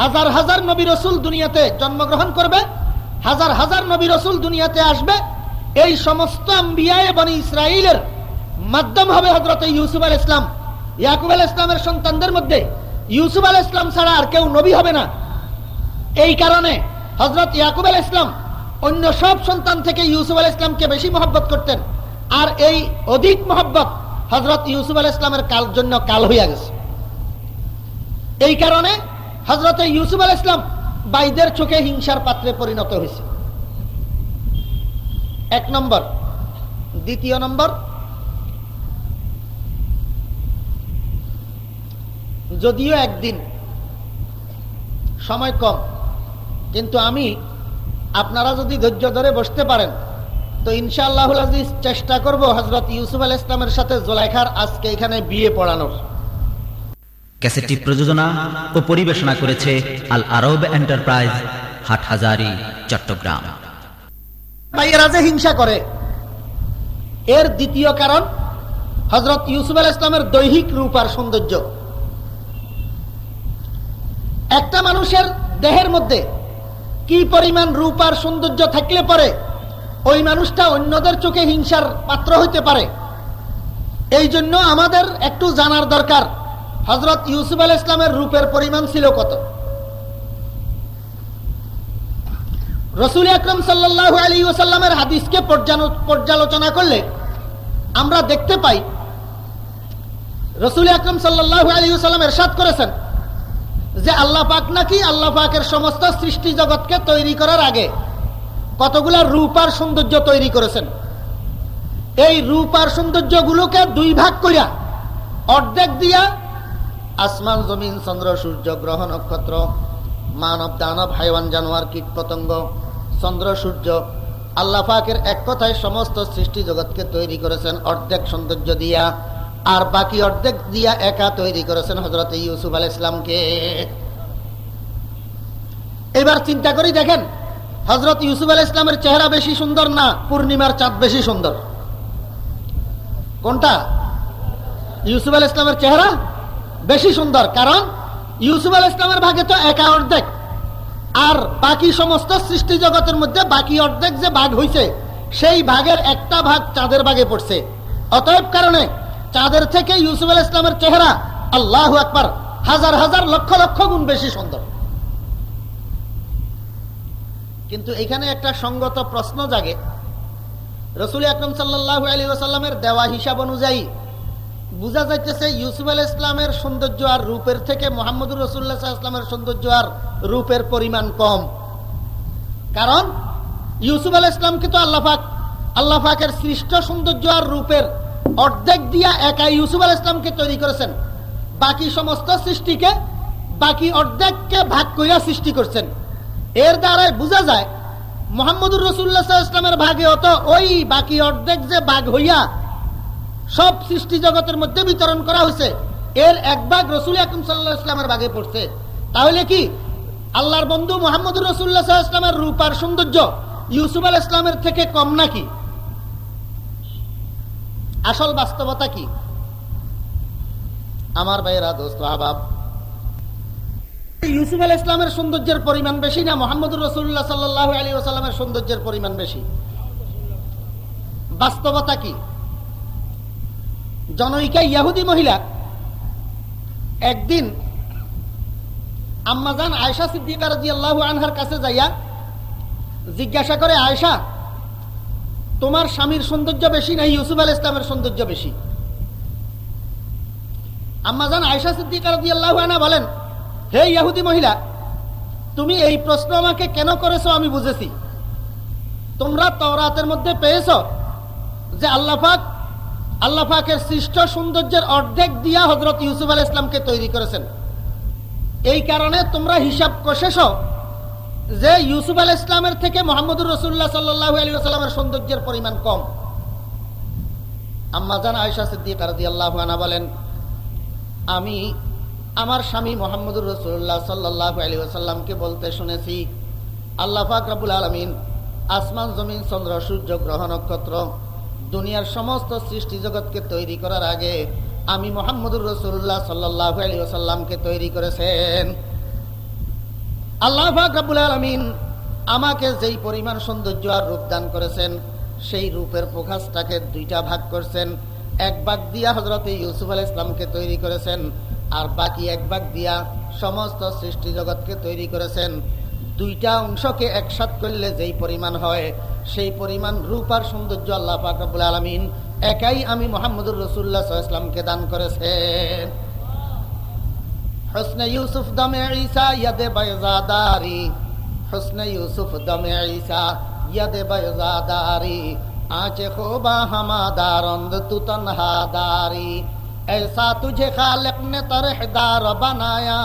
হাজার হাজার নবী রসুল দুনিয়াতে জন্মগ্রহণ করবে, হাজার হাজার নবী রসুল দুনিয়াতে আসবে। এই সমস্ত আম্বিয়ায় বনি ইসরায়েলের মাধ্যম হবে হজরত ইউসুফ আল ইসলাম ইয়াকুব আল ইসলামের সন্তানদের মধ্যে, ইউসুফ আল ইসলাম ছাড়া আর কেউ নবী হবে না। এই কারণে হজরত ইয়াকুব আল ইসলাম অন্য সব সন্তান থেকে ইউসুফ আল ইসলামকে বেশি মহব্বত করতেন। আর এই অধিক মহব্বত হজরত ইউসুফ আল ইসলামের কাল জন্য কাল হইয়া গেছে। এই কারণে হজরত ইউসুফ আল ইসলাম বাইদের চোখে হিংসার পাত্রে পরিণত হয়েছে। এক নম্বর। দ্বিতীয় নম্বর যদিও একদিন সময় কম কিন্তু আমি আপনারা যদি ধৈর্য ধরে বসতে পারেন তো ইনশাআল্লাহ আজিজ চেষ্টা করব হজরত ইউসুফ আল ইসলামের সাথে জোলাইখার আজকে এখানে বিয়ে পড়ানোর। ক্যাসেটটি প্রযোজনা ও পরিবেশনা করেছে আল আরব এন্টারপ্রাইজ হাটহাজারি চট্টগ্রাম। ভাইয়েরা যে হিংসা করে এর দ্বিতীয় কারণ হজরত ইউসুফ আল ইসলামের দৈহিক রূপ আর সৌন্দর্য। একটা মানুষের দেহের মধ্যে কি পরিমাণ রূপ আর সৌন্দর্য থাকলে পরে ওই মানুষটা অন্যদের চোখে হিংসার পাত্র হইতে পারে? এই জন্য আমাদের একটু জানার দরকার হজরত ইউসুফ আল ইসলামের রূপের পরিমাণ ছিল কত? রসুল আকরম সাল্লাহ আলী ওসাল্লামের হাদিসকে পর্যালোচনা করলে আমরা দেখতে পাই, রসুল আকরম সাল্লাহ আলী ওসাল্লাম এরশাদ করেছেন। যে আল্লাহ পাক নাকি আল্লাহ পাকের সমস্ত সৃষ্টি জগৎকে তৈরি করার আগে কতগুলা রূপ আর সৌন্দর্য তৈরি করেছেন? এই রূপ আর সৌন্দর্য গুলোকে দুই ভাগ করিয়া অর্ধেক দিয়া আসমান, জমিন, চন্দ্র, সূর্য, গ্রহ, নক্ষত্র, মানব, দানব, হাইওয়ান, জানোয়ার, কীট, পতঙ্গ, চন্দ্র, সূর্য আল্লাহ পাকের এক কথায় সমস্ত সৃষ্টি জগৎকে তৈরি করেছেন। অর্ধেক সৌন্দর্য দিয়া আর বাকি অর্ধেক দিয়া একা তৈরি করেছেন হজরত ইউসুফ আল ইসলামকে এবার চিন্তা করি দেখেন হজরত ইউসুফ আল ইসলামের চেহারা বেশি সুন্দর না পূর্ণিমার চাঁদ বেশি সুন্দর? কোনটা? ইউসুফ আল ইসলামের চেহারা বেশি সুন্দর, কারণ ইউসুফ আল ইসলামের ভাগে তো একা অর্ধেক। আর বাকি সমস্ত সৃষ্টি জগতের মধ্যে বাকি অর্ধেক যে ভাগ হয়েছে সেই ভাগের একটা ভাগ চাঁদের ভাগে পড়ছে। অতএব কারণে চাঁদের থেকে ইউসুফ আল ইসলামের চেহারা আল্লাহ একবার হাজার হাজার লক্ষ লক্ষ গুণ বেশি সুন্দর। কিন্তু এখানে একটা সঙ্গত প্রশ্ন জাগে। রসুল আকরম সাল্লাহ আলী ওসাল্লামের দেওয়া হিসাব অনুযায়ী বোঝা যাইতেছে ইউসুফ আল ইসলামের সৌন্দর্য আর রূপের থেকে মোহাম্মদুর রসুল্লাহ ইসলামের সৌন্দর্য আর রূপের পরিমাণ কম। কারণ ইউসুফ আল ইসলামকে তো আল্লাহাক আল্লাহাকের সৃষ্ট সৌন্দর্য আর রূপের অর্ধেক দিয়া একা ইউসুফ আল ইসলামকে তৈরি করেছেন। বাকি সমস্ত সৃষ্টিকে বাকি অর্ধেককে ভাগ করিয়া সৃষ্টি করছেন। এর দ্বারাই বোঝা যায়, মোহাম্মদুর রসুল্লাহ ইসলামের ভাগে অত ওই বাকি অর্ধেক যে ভাগ হইয়া সব সৃষ্টি জগতের মধ্যে বিতরণ করা হয়েছে এর এক ভাগ রসুল আকম সাল্লাহ ইসলামের ভাগে পড়ছে। তাহলে কি? আল্লাহর বন্ধু মোহাম্মদুর রসুল্লাহ ইসলামের রূপ আর সৌন্দর্য ইউসুফ আল ইসলামের থেকে কম নাকি? আসল বাস্তবতা কি? আমার ভাইয়েরা, দোস্ত আবাব ইউসুফ আল ইসলামের সৌন্দর্যের পরিমাণ বেশি না মোহাম্মদুর রসুল্লাহ সাল্লাহ আলী ওসালামের সৌন্দর্যের পরিমাণ বেশি? বাস্তবতা কি? জনৈকা ইয়াহুদি মহিলা একদিন আম্মাজান আয়সা সিদ্দিকার আনহার কাছে যাইয়া জিজ্ঞাসা করে আয়সা তোমার স্বামীর সৌন্দর্য বেশি না ইউসুফ আল ইসলামের সৌন্দর্য বেশি? আম্মাজান আয়সা সিদ্দিকা বলেন, হে ইয়াহুদি মহিলা, তুমি এই প্রশ্ন আমাকে কেন করেছ আমি বুঝেছি। তোমরা তওরাতের মধ্যে পেয়েছ যে আল্লাহাক আল্লাহাকের সৃষ্ট সৌন্দর্যের অর্ধেক দিয়া হজরত ইউসুফ আল ইসলামকে তৈরি করেছেন। এই কারণে তোমরা হিসাব কষেছ যে ইউসুফ আল ইসলামের থেকে মোহাম্মদুর রসুল্লাহ সাল্লাহ আলী সাল্লামের সৌন্দর্যের পরিমাণ কম। আম্মাজান আয়সা সিদ্দিক রাজি আল্লাহ বলেন, আমি আমার স্বামী মোহাম্মদুর রসুল্লাহ সাল্লাহ আলী আসাল্লামকে বলতে শুনেছি, আল্লাহ ফাকরাবুল আলমিন আসমান, জমিন, চন্দ্র, সূর্য, গ্রহ, নক্ষত্র, দুনিয়ার সমস্ত সৃষ্টি জগৎকে তৈরি করার আগে আমি মোহাম্মদুর রসুল্লাহ সাল্লাহ আলী আসাল্লামকে তৈরি করেছেন। আল্লাহ ফাকরাবুল আলমিন আমাকে যেই পরিমাণ সৌন্দর্য আর রূপ দান করেছেন, সেই রূপের প্রকাশটাকে দুইটা ভাগ করছেন। এক ভাগ দিয়া হজরত ইউসুফ আল ইসলামকে তৈরি করেছেন আর বাকি এক ভাগ দিয়া সমস্ত সৃষ্টি জগৎকে তৈরি করেছেন। দুইটা অংশকে একসাথ করলে যেই পরিমাণ হয়, সেই পরিমাণ রূপ আর সৌন্দর্য আল্লাহ ফাকরুল আলমিন একাই আমি মোহাম্মদুর রসুল্লাহ ইসলামকে দান করেছেন। হুসনে ইউসুফ দমে ঈসাদে বয়জাদারি হুসনে ইউসুফ দমে ঈসাদে বয়জাদারি আঁচে খোবা হামাদার তু তনহাদারি এসা তুঝে খালেক নে তরহদার বনায়া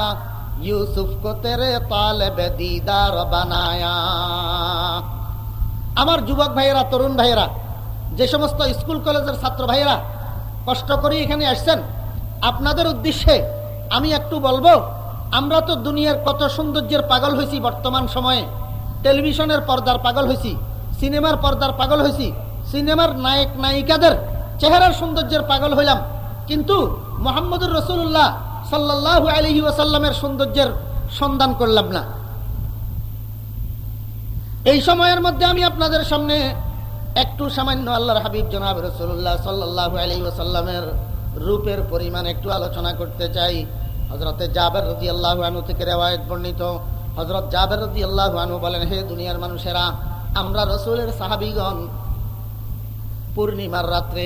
ইউসুফ কো তে তালেব দিদার বনায়া আমার যুবক ভাইরা তরুণ ভাইরা যে সমস্ত স্কুল কলেজের ছাত্র ভাইরা কষ্ট করে এখানে আসছেন আপনাদের উদ্দেশ্যে আমি একটু বলব, আমরা তো দুনিয়ার কত সৌন্দর্যের পাগল হয়েছি বর্তমান সময়ে। টেলিভিশনের পর্দার পাগল হয়েছি, সিনেমার পর্দার পাগল হয়েছি, সিনেমার নায়ক, নায়িকাদের চেহারার সৌন্দর্যের পাগল হইলাম। কিন্তু মোহাম্মদুর রসুল্লাহ সাল্লাহ আলহি ওয়াসাল্লামের সৌন্দর্যের সন্ধান করলাম না। এই সময়ের মধ্যে আমি আপনাদের সামনে একটু সামান্য আল্লাহর হাবিব জনাব রসুল্লাহ সাল্লাহ আলহি ওসাল্লামের রূপের পরিমাণ একটু আলোচনা করতে চাই। হজরতে জাবের রদি আল্লাহ আনু থেকে রেওয়ায়ত বর্ণিত। হজরত জাবের রদি আল্লাহ আনু বলেন, হে দুনিয়ার মানুষেরা, আমরা রসুলের সাহাবিগণ পূর্ণিমার রাত্রে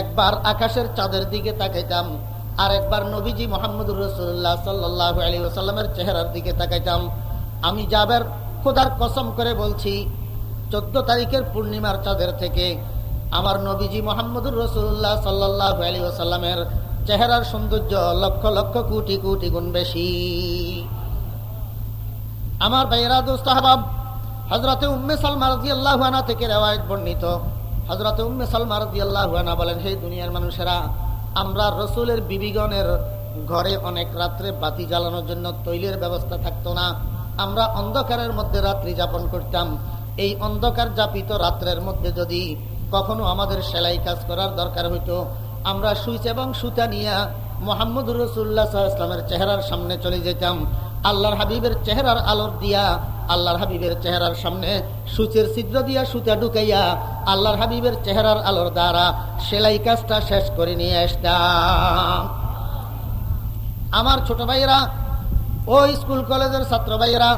একবার আকাশের চাঁদের দিকে তাকাইতাম আর একবার নবীজি মোহাম্মদুর রসুল্লাহ সাল্লাহ আলী ওসাল্লামের চেহারার দিকে তাকাইতাম। আমি যাবের খোদার কসম করে বলছি, চোদ্দ তারিখের পূর্ণিমার চাঁদের থেকে আমার নবীজি মোহাম্মদুর রসুল্লাহ সাল্লাহ আলী ওসাল্লামের চেহারার সৌন্দর্য লক্ষ লক্ষ কোটি কোটি গুণ বেশি। আমার ভাইয়েরা, দোস্ত আহবাব হজরতে উম্মে সালমা রাজি আল্লাহ থেকে রেওয়ায়ত বর্ণিত। হজরত উম্মে সালমা রাজি আল্লাহ বলেন, হে দুনিয়ার মানুষেরা, আমরা রসুলের বিবিগণের ঘরে অনেক রাত্রে বাতি জ্বালানোর জন্য তৈলের ব্যবস্থা থাকতো না। আমরা অন্ধকারের মধ্যে রাত্রি যাপন করতাম। এই অন্ধকার যাপিত রাত্রের মধ্যে যদি কখনো আমাদের সেলাই কাজ করার দরকার হইতো। আমরা সুইচ এবং সুতা নিয়ে মোহাম্মদুর রসুল্লাহ ইসলামের চেহারার সামনে চলে যেতাম। আল্লাহর হাবিবের চেহারার আলোর দিয়া, আল্লাহর হাবিবের চেহারার সামনে সুচের ছিদ্র দিয়া সুতা ঢুকাইয়া আল্লাহর হাবিবের চেহারার আলোর দ্বারা সেলাই কাজটা শেষ করে নিয়ে আসতাম। আমার ছোট ভাইয়েরা ও স্কুল কলেজের ছাত্র ভাইয়েরা,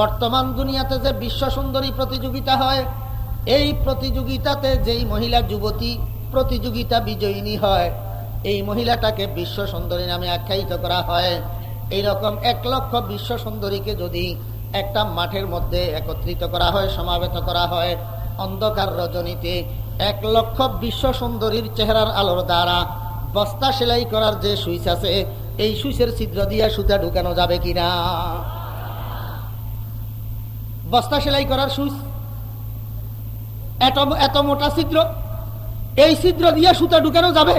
বর্তমান দুনিয়াতে যে বিশ্ব সুন্দরী প্রতিযোগিতা হয় এই প্রতিযোগিতাতে যেই মহিলা যুবতী প্রতিযোগিতা বিজয়িনী হয়, এই মহিলাটাকে বিশ্ব সুন্দরী নামে আখ্যায়িত করা হয়। এইরকম এক লক্ষ বিশ্ব সুন্দরীকে যদি একটা মাঠের মধ্যে একত্রিত করা হয়, সমাবেত করা হয়, অন্ধকার রজনীতে এক লক্ষ বিশ্ব সুন্দরীর চেহারার আলোর দ্বারা বস্তা সেলাই করার যে সুইচ আছে, এই সুইচের ছিদ্র দিয়া সুতা ঢুকানো যাবে কিনা? বস্তা সেলাই করার সুইচ এত এত মোটা ছিদ্র, এই ছিদ্র দিয়ে সুতা ঢুকানো যাবে?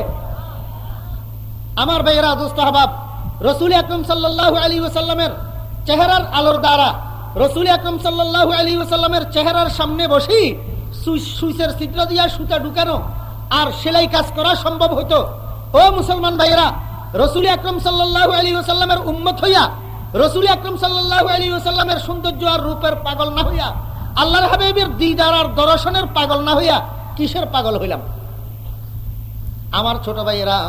আমার ভাইয়েরা, দোস্ত হাবাব রসুল আকরম সাল্লাহ আলী ওসাল্লামের চেহারার আলোর দ্বারা, রসুল আকরম সাল্লাহ আলী ওসাল্লামের চেহারার সামনে বসি সুইচের ছিদ্র দিয়া সুতা ঢুকানো আর সেলাই কাজ করা সম্ভব হতো। ও মুসলমান ভাইয়েরা, রসুল আকরম সাল্লাহ আলী ওসাল্লামের উম্মত হইয়া, রসুল আকরম সাল্লাহ আলী ওসাল্লামের সৌন্দর্য আর রূপের পাগল না হইয়া আল্লাহর হাবিবের দিদার আর দর্শনের পাগল না হইয়া কিসের পাগল হইলাম? আমার ছোট ভাইয়েরা,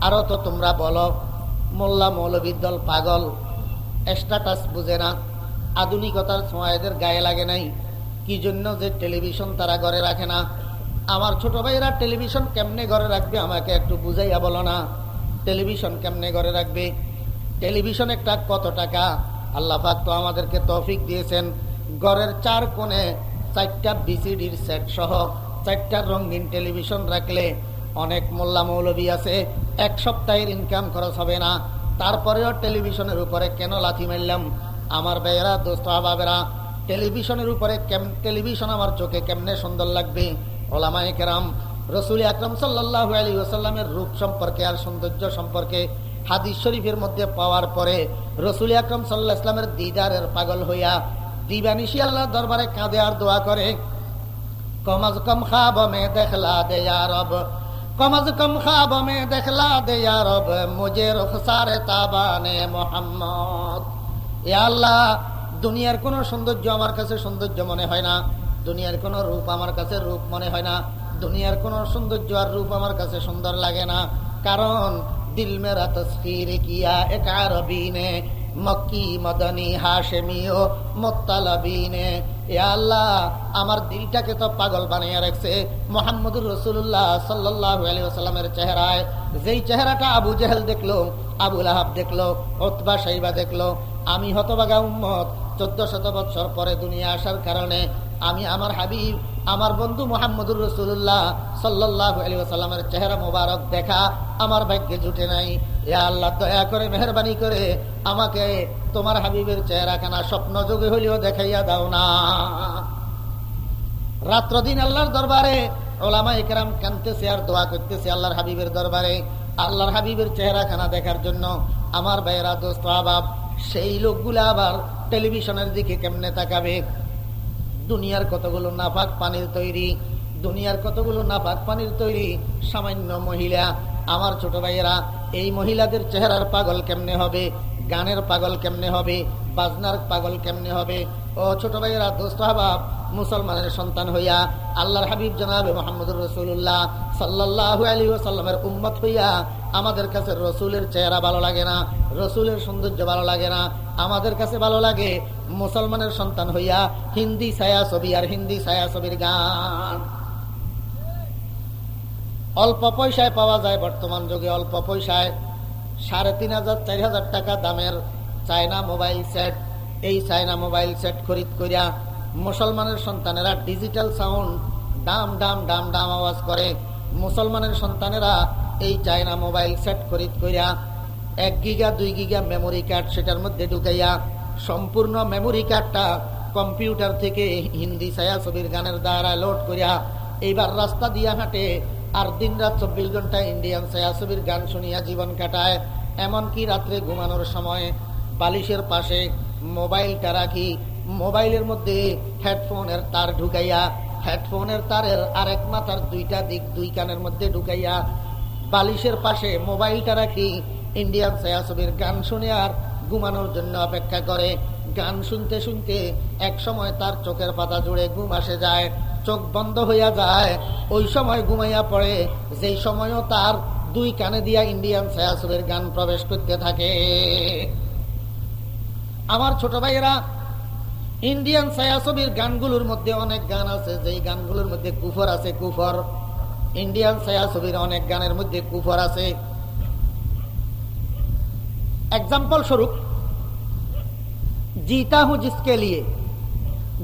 আরও তো তোমরা বলো, মোল্লা মৌলবীর দল পাগল, স্ট্যাটাস বুঝে না, আধুনিকতার এদের গায়ে লাগে নাই, কি জন্য যে টেলিভিশন তারা ঘরে রাখে না? আমার ছোট ভাইয়েরা, টেলিভিশন কেমনে ঘরে রাখবে আমাকে একটু বুঝাইয়া বলো না? টেলিভিশন কেমনে ঘরে রাখবে? টেলিভিশন একটা কত টাকা? আল্লাহ তো আমাদেরকে তৌফিক দিয়েছেন। ঘরের চার কোণে চারটা বিসিডির সেট সহ চারটা রঙিন টেলিভিশন রাখলে অনেক মোল্লা মৌলবী আছে। এক সপ্তাহের ইনকাম খরচ হবে না। তারপরেও টেলিভিশনের উপরে কেন লাথি মারলাম? আমার বেয়েরা দোস্ত বাবেরা টেলিভিশনের উপরে কেম টেলিভিশন আমার চোখে কেমনে সুন্দর লাগবে? ওলামাই কেরাম, রসুল আকরম সাল্লাহ আলী ওসাল্লামের রূপ সম্পর্কে আর সৌন্দর্য সম্পর্কে হাদিস শরীফের মধ্যে পাওয়ার পরে রসুল আকরম সাল্লাহ ইসলামের দিদারের পাগল হইয়া দিবানিশি আল্লাহ দরবারে কাঁদে আর দোয়া করে। কমাজ কম খাব মে দেখলা দে রব। কমাজ কম খাব মে দেখলা দে রব। মুজে রুখসারে তাবানে মোহাম্মদ। এ আল্লাহ, দুনিয়ার কোন সৌন্দর্য আমার কাছে সৌন্দর্য মনে হয় না। দুনিয়ার কোন রূপ আমার কাছে রূপ মনে হয় না। দুনিয়ার কোন সৌন্দর্য আর রূপ আমার কাছে সুন্দর লাগে না। কারণ দিল মেরা তসফির কিয়া একা রবিনে মক্কি মদনী হাশেমিও মোত্তালাবিনে এ আল্লাহ, আমার দিলটাকে তো পাগল বানিয়ে রাখছে। মোহাম্মদুর রসুল্লাহ সাল্লাহ আলিয়াল্লামের চেহারায়। যেই চেহারাটা আবু জেহেল দেখল আবুল আহাব দেখল ওতবা সাইবা দেখল, আমি হতবাগা উম্মত। চোদ্দ শত বৎসর পরে দুনিয়া আসার কারণে আমি আমার হাবিব, আমার বন্ধু মোহাম্মদুর রসুল্লাহ সাল্লাহ আলী সাল্লামের চেহারা মোবারক দেখা আমার ভাগ্যে জুটে নাই। আল্লাহ দয়া করে মেহরবানি করে আমাকে তোমার হাবিবের চেহারা খানা স্বপ্ন যোগে হইলেও দেখাইয়া দাও না। রাত্র দিন আল্লাহর দরবারে ওলামা একরাম কানতেছে আর দোয়া করতেছে আল্লাহর হাবিবের দরবারে। আল্লাহর হাবিবের চেহারা খানা দেখার জন্য আমার ভাইয়েরা, দোস্ত, আবাব, সেই লোকগুলা আবার টেলিভিশনের দিকে কেমনে তাকাবে? দুনিয়ার কতগুলো নাফাক পানির তৈরি, দুনিয়ার কতগুলো নাফাক পানির তৈরি সামান্য মহিলা। আমার ছোট ভাইয়েরা এই মহিলাদের চেহারার পাগল কেমনে হবে? গানের পাগল কেমনে হবে? বাজনার পাগল কেমনে হবে? ও ছোট ভাইয়েরা, দোস্ত হাবাব মুসলমানের সন্তান হইয়া আল্লাহর হাবিব জানাবে মোহাম্মদুর রসুল্লাহ সাল্লাহ আলী ওসাল্লামের উম্মত হইয়া আমাদের কাছে রসুলের চেহারা ভালো লাগে না, রসুলের সৌন্দর্য ভালো লাগে না, আমাদের কাছে ভালো লাগে মুসলমানের সন্তান হইয়া হিন্দি ছায়া ছবি আর হিন্দি ছায়া ছবির গান। অল্প পয়সায় পাওয়া যায় বর্তমান যুগে। অল্প পয়সায় সাড়ে তিন হাজার, চার হাজার টাকা দামের চায়না মোবাইল সেট। এই চায়না মোবাইল সেট খরিদ করিয়া মুসলমানের সন্তানেরা ডিজিটাল সাউন্ড, ডাম ডাম ডাম ডাম আওয়াজ করে। মুসলমানের সন্তানেরা এই চায়না মোবাইল সেট খরিদ করিয়া এক গিগা, দুই গিগা মেমোরি কার্ড সেটার মধ্যে ঢুকাইয়া সম্পূর্ণ মেমোরি কার্ডটা কম্পিউটার থেকে হিন্দি ছায়া ছবির গানের দ্বারা লোড করিয়া এইবার রাস্তা দিয়া হাঁটে আর দিন রাত চব্বিশ ঘণ্টা ইন্ডিয়ান ছায়া ছবির গান শুনিয়া জীবন কাটায়। এমনকি রাত্রে ঘুমানোর সময় বালিশের পাশে মোবাইলটা রাখি মোবাইলের মধ্যে হেডফোনের তার ঢুকাইয়া, হেডফোনের তারের আরেক মাথার দুইটা দিক দুই কানের মধ্যে ঢুকাইয়া বালিশের পাশে মোবাইলটা রাখি ইন্ডিয়ান ছায়াছবির গান শুনে আর ঘুমানোর জন্য অপেক্ষা করে। গান শুনতে শুনতে এক সময় তার চোখের পাতা জুড়ে ঘুম আসে যায়, চোখ বন্ধ হইয়া যায়। ওই সময় ঘুমাইয়া পড়ে, যেই সময়ও তার দুই কানে দিয়া ইন্ডিয়ান ছায়াছবির গান প্রবেশ করতে থাকে। আমার ছোট ভাইয়েরা, ইন্ডিয়ান ছায়াছবির গানগুলোর মধ্যে অনেক গান আছে, যেই গানগুলোর মধ্যে কুফর আছে, কুফর। ইন্ডিয়ান ছায়াছবির অনেক গানের মধ্যে কুফর আছে। एग्जाम्पल स्वरूप जीता हूं जिसके लिए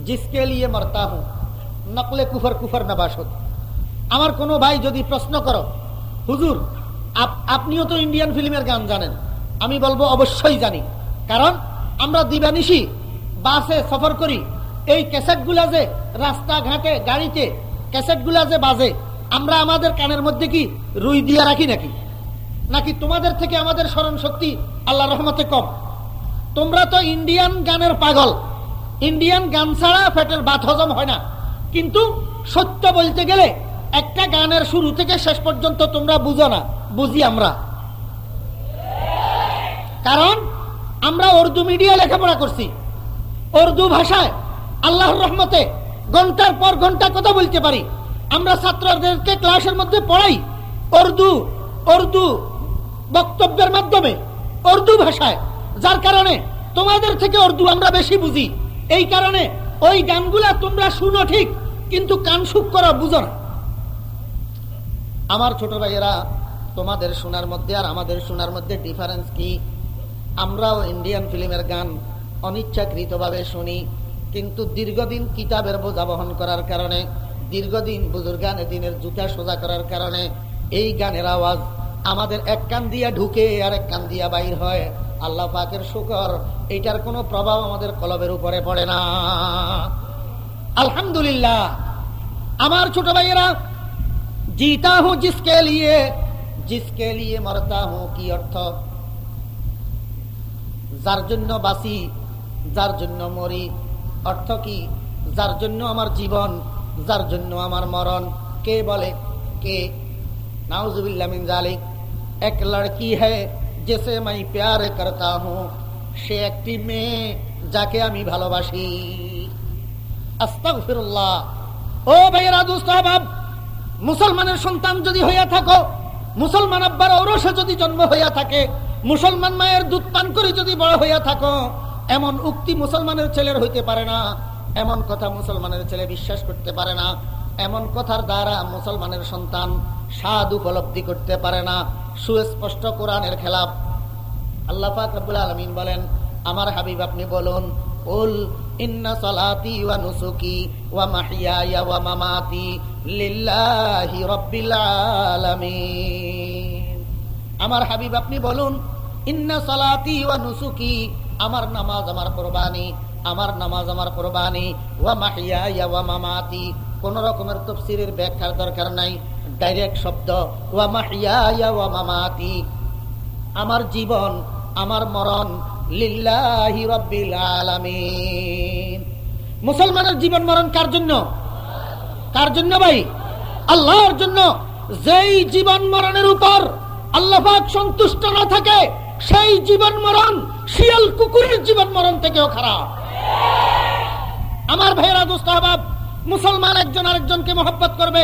जिसके लिए मरता हूं নকলে কুফর কুফর নবাসত আমার কোনো ভাই যদি প্রশ্ন করো হুজুর আপ- আপনিও তো ইন্ডিয়ান ফিল্মের গান জানেন আমি বলবো অবশ্যই জানি কারণ আমরা দিবানিশি বাসে সফর করি এই ক্যাসেটগুলা যে রাস্তাঘাটে গাড়িতে ক্যাসেটগুলা যে বাজে আমরা আমাদের কানের মধ্যে কি রুই দিয়া রাখি নাকি নাকি তোমাদের থেকে আমাদের স্মরণ শক্তি আল্লাহ রহমতে কম? তোমরা তো ইন্ডিয়ান গানের পাগল। ইন্ডিয়ান গান ছাড়া পেটের বাত হজম হয় না। কিন্তু সত্য বলতে গেলে একটা গানের শুরু থেকে শেষ পর্যন্ত তোমরা বুঝো না, বুঝি আমরা। কারণ আমরা উর্দু মিডিয়া লেখাপড়া করছি। উর্দু ভাষায় আল্লাহর রহমতে ঘণ্টার পর ঘণ্টা কথা বলতে পারি। আমরা ছাত্রদেরকে ক্লাসের মধ্যে পড়াই, উর্দু উর্দু। বক্তব্যের মাধ্যমে উর্দু ভাষায়, যার কারণে তোমাদের থেকে উর্দু আমরা বেশি বুঝি। এই কারণে ওই গানগুলা তোমরা শুনো ঠিক, কিন্তু কান সুখ করো বুঝো না। আমার ছোট ভাইয়েরা, তোমাদের শোনার মধ্যে আর আমাদের শোনার মধ্যে ডিফারেন্স কি? আমরাও ইন্ডিয়ান ফিল্মের গান অনিচ্ছাকৃতভাবে শুনি, কিন্তু দীর্ঘদিন কিতাবের বোঝা বহন করার কারণে, দীর্ঘদিন বুজুর্গানে দিনের জুতা সোজা করার কারণে, এই গানের আওয়াজ আমাদের এক কান দিয়া ঢুকে আর এক কান দিয়া বাইর হয়। আল্লাহ পাকের শুকর, এটার কোনো প্রভাব আমাদের কলবের উপরে পড়ে না। আলহামদুলিল্লাহ, আমার ছোট ভাইয়েরা, জিতা হু জিসকে লিয়ে জিসকে লিয়ে মরতা হু কি অর্থ? যার জন্য বাসি যার জন্য মরি, অর্থ কি? যার জন্য আমার জীবন, যার জন্য আমার মরণ, কে বলে? কে? নাউজুবিল্লা মিন জালিক এক লড়কি জেসে মাই প্যার করতা হুঁ সে একটি মেয়ে যাকে আমি ভালোবাসি ও ভাইয়েরা দোস্ত আহবাব মুসলমানের সন্তান যদি হইয়া থাকো, মুসলমান আব্বার ঔরসে যদি জন্ম হইয়া থাকে, মুসলমান মায়ের দুধ পান করে যদি বড় হইয়া থাকো, এমন উক্তি মুসলমানের ছেলের হইতে পারে না, এমন কথা মুসলমানের ছেলে বিশ্বাস করতে পারে না। এমন কথার দ্বারা মুসলমানের সন্তান স্বাদ উপলব্ধি করতে পারে না। সুস্পষ্ট কোরআনের খেলাফ। আল্লাহ পাক রব্বুল আলামিন বলেন, আমার হাবিব, আপনি বলুন, উল ইন্না সালাতি ওয়া নুসুকি ওয়া মাহইয়ায়া ওয়া মামাতি লিল্লাহি রাব্বিল আলামিন। আমার হাবিব, আপনি বলুন, ইন্না সালাতি ওয়া নুসুকি, আমার নামাজ আমার কুরবানি, আমার নামাজ আমার কুরবানি, ওয়া মাহইয়ায়া ওয়া মামাতি কোন রকমের তাফসীরের ব্যাখ্যার দরকার নাই ডাইরেক্ট শব্দ আমার জীবন, আমার মরণ মুসলমানের জীবন, মরণ কার জন্য? কার জন্য ভাই? আল্লাহর জন্য। যেই জীবন, মরণের উপর আল্লাহ সন্তুষ্ট না থাকে, সেই জীবন, মরণ শিয়াল কুকুরের জীবন, মরণ থেকেও খারাপ। আমার ভাইয়েরা, দোস্ত আহবাব মুসলমান একজন আরেকজনকে মহব্বত করবে,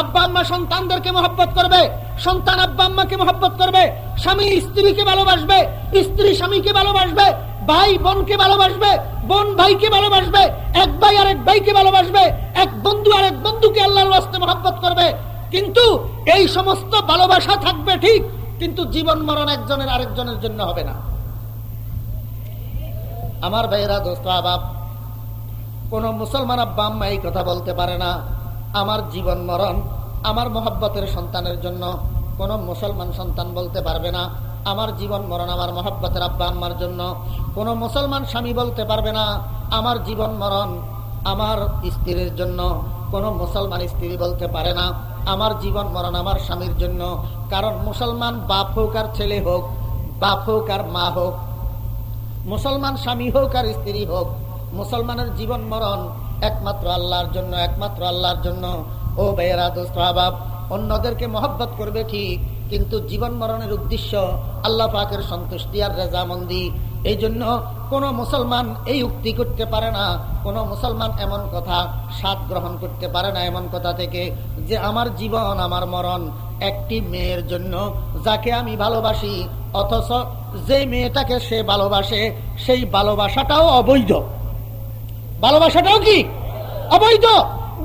আব্বা আম্মা সন্তানদেরকে মহব্বত করবে, সন্তান আব্বা আম্মাকে মহব্বত করবে, স্বামী স্ত্রীকে ভালোবাসবে, স্ত্রী স্বামীকে ভালোবাসবে, ভাই বোনকে ভালোবাসবে, বোন ভাইকে ভালোবাসবে, এক ভাই আরেক ভাইকে ভালোবাসবে, এক বন্ধু আরেক বন্ধুকে আল্লাহর রাস্তে মহব্বত করবে। কিন্তু এই সমস্ত ভালোবাসা থাকবে ঠিক, কিন্তু জীবন মরণ একজনের আরেকজনের জন্য হবে না। আমার ভাইয়েরা, দোস্ত, আবাব কোন মুসলমান আব্বা আম্মা এই কথা বলতে পারে না। আমার জীবন মরণ, আমার মহব্বতের সন্তানের জন্য কোন মুসলমান সন্তান বলতে পারবে না। আমার জীবন মরণ, আমার মহব্বতের আব্বা আম্মার জন্য কোন মুসলমান স্বামী বলতে পারবে না। আমার জীবন মরণ, আমার স্ত্রীর জন্য কোন মুসলমান স্ত্রী বলতে পারে না। আমার জীবন মরণ, আমার স্বামীর জন্য। কারণ মুসলমান বাপ হোক আর ছেলে হোক, বাপ হোক আর মা হোক, মুসলমান স্বামী হোক আর স্ত্রী হোক মুসলমানের জীবন মরণ একমাত্র আল্লাহর জন্য, একমাত্র আল্লাহর জন্য। ও বেয়েরা অন্যদেরকে মহব্বত করবে ঠিক, কিন্তু জীবন মরণের উদ্দেশ্য আল্লাহ পাকের সন্তুষ্টি আর রেজামন্দি। এই জন্য কোন মুসলমান এই উক্তি করতে পারে না। কোন মুসলমান এমন কথা সাত গ্রহণ করতে পারে না এমন কথা থেকে যে, আমার জীবন, আমার মরণ একটি মেয়ের জন্য, যাকে আমি ভালোবাসি, অথচ যে মেয়েটাকে সে ভালোবাসে, সেই ভালোবাসাটাও অবৈধ। ভালোবাসাটাও কি? অবৈধ।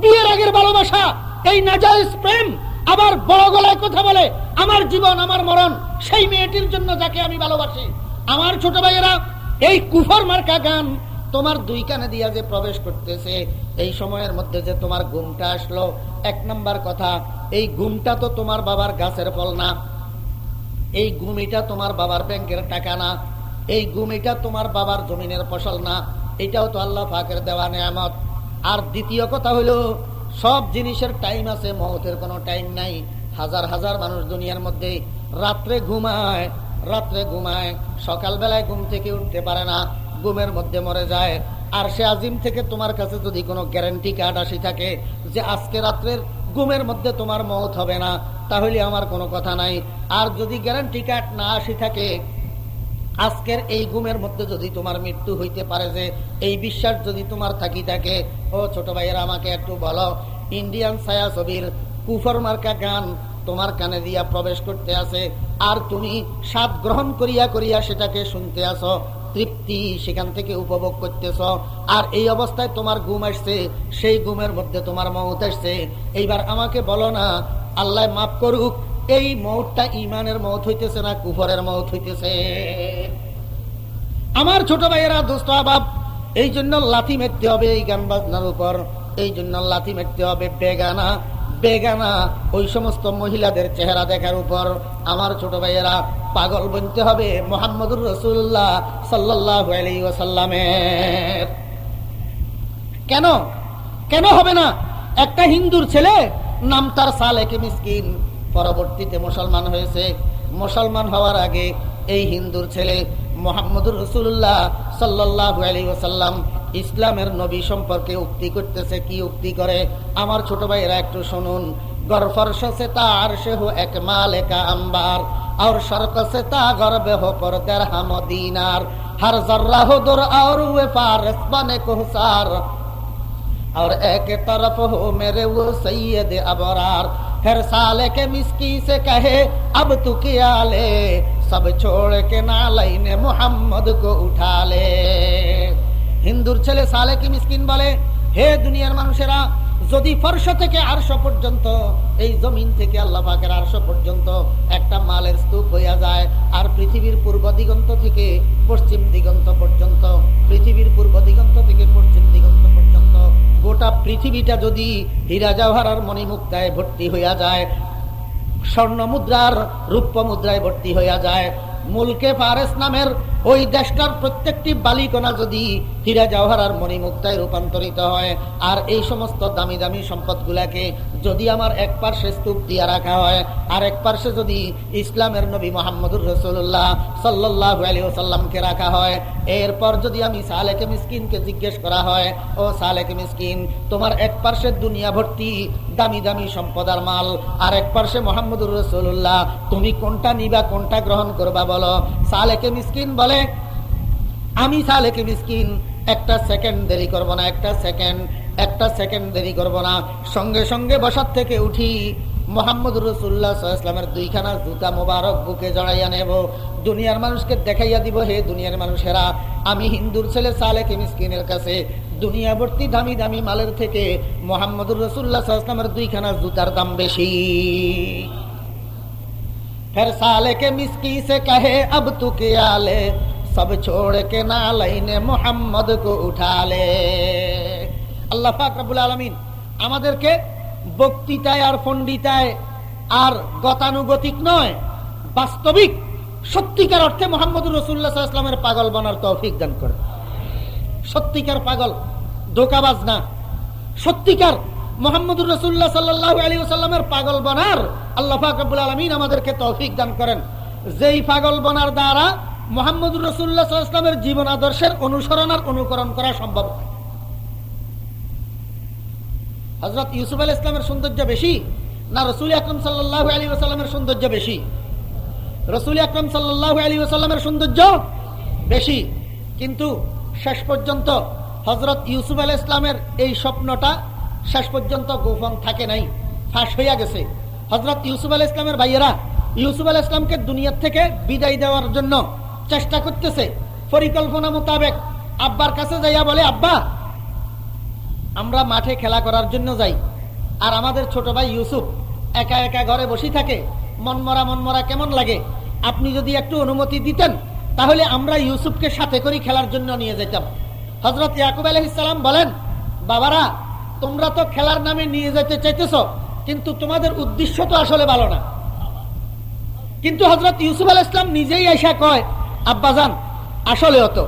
বিয়ের আগের ভালোবাসা। এই নাজাইজ প্রেম। আবার বড় গলায় কথা বলে, আমার জীবন, আমার মরণ, সেই মেয়েটির জন্য যাকে আমি ভালোবাসি। আমার ছোট ভাইয়েরা, এই কুফর মার্কা গান তোমার দুই কানে দিয়া যে প্রবেশ করতেছে, এই সময়ের মধ্যে যে তোমার ঘুমটা আসলো, এক নাম্বার কথা, এই ঘুমটা তো তোমার বাবার গাছের ফল না। এই গুমিটা তোমার বাবার ব্যাংকের টাকা না। এই গুমিটা তোমার বাবার জমিনের ফসল না। এটাও তো আল্লাহ ফাঁকের দেওয়া নেয়ামত। আর দ্বিতীয় কথা হলো, সব জিনিসের টাইম আছে মহতের কোনো টাইম নাই। হাজার হাজার মানুষ দুনিয়ার মধ্যে রাত্রে ঘুমায় রাত্রে ঘুমায়, সকালবেলায় ঘুম থেকে উঠতে পারে না, ঘুমের মধ্যে মরে যায়। আর সে আজিম থেকে তোমার কাছে যদি কোনো গ্যারান্টি কার্ড আসি থাকে যে আজকে রাত্রের ঘুমের মধ্যে তোমার মত হবে না, তাহলে আমার কোনো কথা নাই। আর যদি গ্যারান্টি কার্ড না আসি থাকে আজকের এই ঘুমের মধ্যে যদি তোমার মৃত্যু হইতে পারে যে, এই বিশ্বাস যদি তোমার থাকি থাকে, ও ছোট ভাইয়েরা আমাকে একটু বলো, ইন্ডিয়ান ছায়া ছবির কুফর মার্কা গান তোমার কানে দিয়া প্রবেশ করতে আছে, আর তুমি সাপ গ্রহণ করিয়া করিয়া সেটাকে শুনতে আসো তৃপ্তি সেখান থেকে উপভোগ করতেছ, আর এই অবস্থায় তোমার ঘুম আসছে, সেই ঘুমের মধ্যে তোমার মৌত আসছে। এইবার আমাকে বলো না, আল্লাহ মাফ করুক এই মৌতটা ইমানের মত হইতেছে না কুফরের মত হইতেছে। আমার ছোট ভাইয়েরা, দোস্ত আবাব এই জন্য লাথি মেরতে হবে এই গান বাজনার উপর। এই জন্য লাথি মেরতে হবে বেগানা বেগানা ওই সমস্ত মহিলাদের চেহারা দেখার উপর। আমার ছোট ভাইয়েরা, পাগল বনতে হবে মোহাম্মদুর রসুল্লাহ সাল্লাহ কেন? কেন হবে না? একটা হিন্দুর ছেলে, নাম তার সালেকে মিসকিন। পরবর্তীতে মুসলমান হয়েছে মুসলমান হওয়ার আগে এই হিন্দুর ছেলে মোহাম্মদুর রসুল্লাহ সাল্লাহ আলী ওসাল্লাম ইসলামের নবী সম্পর্কে উক্তি করতেছে কি উক্তি করে আমার ছোট ভাইয়েরা একটু শুনুন গরফর্শ সে তার সে হো এক মাল একা আম্বার और शर्क से ता गर्ब हो पर दरहम दीनार हर जर्रा हो दुर और वे फारस बने कोहसार और एक तरफ हो मेरे वो सैयद अबरार फिर साले के मिसकी से कहे अब तू क्या ले सब छोड़ के नालई ने मोहम्मद को उठा ले হিন্দুর ছেলে সালে কি মিসকিন বলে হে দুনিয়ার মানুষেরা যদি ফর্শ থেকে আরশ পর্যন্ত এই জমিন থেকে আল্লাহ পাকের আরশ পর্যন্ত একটা মালের স্তূপ হইয়া যায় আর পৃথিবীর পূর্ব দিগন্ত থেকে পশ্চিম দিগন্ত পর্যন্ত পৃথিবীর পূর্ব দিগন্ত থেকে পশ্চিম দিগন্ত পর্যন্ত গোটা পৃথিবীটা যদি হীরা জওহার মণিমুক্তায় ভর্তি হইয়া যায় স্বর্ণ মুদ্রার রূপ্য মুদ্রায় ভর্তি হইয়া যায়, মুলকে ফারেস নামের ওই দেশটার প্রত্যেকটি বালিকণা যদি হীরা জওহার মণিমুক্তায় রূপান্তরিত হয়, আর এই সমস্ত দামি দামি সম্পদগুলাকে যদি আমার এক পার্শ্বে স্তূপ দিয়া রাখা হয়, আর এক পার্শ্বে যদি ইসলামের নবী মোহাম্মদুর রসুল্লাহ সাল্লাহ আলী সাল্লামকে রাখা হয়, এরপর যদি আমি সালেকে মিসকিনকে জিজ্ঞেস করা হয়, ও সালেকে মিসকিন, তোমার এক পার্শ্বে দুনিয়া ভর্তি দামি দামি সম্পদ আর মাল, আর এক পার্শ্বে মোহাম্মদুর রসুল্লাহ তুমি কোনটা নিবা, কোনটা গ্রহণ করবা বলো? সালেকে মিসকিন বলে আমি সালেকে মিসকিন, একটা সেকেন্ড দেরি করব না, একটা সেকেন্ড একটা সেকেন্ড দেরি করব না। সঙ্গে সঙ্গে বসার থেকে উঠি, মোহাম্মদ রসুল্লাহ ইসলামের দুইখানা জুতা মোবারক বুকে জড়াইয়া নেব। দুনিয়ার মানুষকে দেখাইয়া দিব, হে দুনিয়ার মানুষেরা, আমি হিন্দুর ছেলে সালেকে মিসকিনের কাছে দুনিয়াবর্তী দামি দামি মালের থেকে মোহাম্মদুর রসুল্লাহ ইসলামের দুইখানা জুতার দাম বেশি। फिर साले के मिसकी से कहे अब तू क्या ले सब छोड़ के नालैने मोहम्मद को उठा ले আল্লাহ পাক রব্বুল আলামিন আমাদেরকে বক্তৃতায় আর পণ্ডিতায় আর গতানুগতিক নয় বাস্তবিক সত্যিকার অর্থে মোহাম্মদুর রসুল্লাহ ইসলামের পাগল বানার তৌফিক দান করে সত্যিকার পাগল ধোকাবাজ না সত্যিকার মোহাম্মদুর রসুল্লাহ সাল্লাহ আলী সাল্লামের পাগল বনার আল্লাহ ফাকবুল আলমিন আমাদেরকে তৌফিক দান করেন। যেই পাগল বনার দ্বারা মোহাম্মদুর রসুল্লাহ সাল্লামের জীবন আদর্শের অনুসরণ আর অনুকরণ করা সম্ভব। হজরত ইউসুফ আল ইসলামের সৌন্দর্য বেশি না রসুল আকরম সাল্লাহ আলী সাল্লামের সৌন্দর্য বেশি? রসুল আকরম সাল্লাহ আলী সাল্লামের সৌন্দর্য বেশি। কিন্তু শেষ পর্যন্ত হজরত ইউসুফ আল ইসলামের এই স্বপ্নটা শেষ পর্যন্ত গোপন থাকে নাই। ফাঁস হইয়া গেছে। হজরত ইউসুফ আল ইসলামের ভাইয়েরা ইউসুফ আল ইসলামকে দুনিয়ার থেকে বিদায় দেওয়ার জন্য চেষ্টা করতেছে। পরিকল্পনা মোতাবেক আব্বার কাছে যাইয়া বলে, আব্বা, আমরা মাঠে খেলা করার জন্য যাই। আর আমাদের ছোট ভাই ইউসুফ একা একা ঘরে বসে থাকে। মনমরা মনমরা কেমন লাগে? আপনি যদি একটু অনুমতি দিতেন, তাহলে আমরা ইউসুফকে সাথে করে খেলার জন্য নিয়ে যেতাম। হজরত ইয়াকুব আলহিসাম বলেন, বাবারা তোমরা তো খেলার নামে নিয়ে যেতে চাইতেছ, কিন্তু তোমাদের উদ্দেশ্য তো আসলে ভালো না। কিন্তু হজরত ইউসুফ আল ইসলাম নিজেই এসা কয় আব্বাজান আসলে হতো,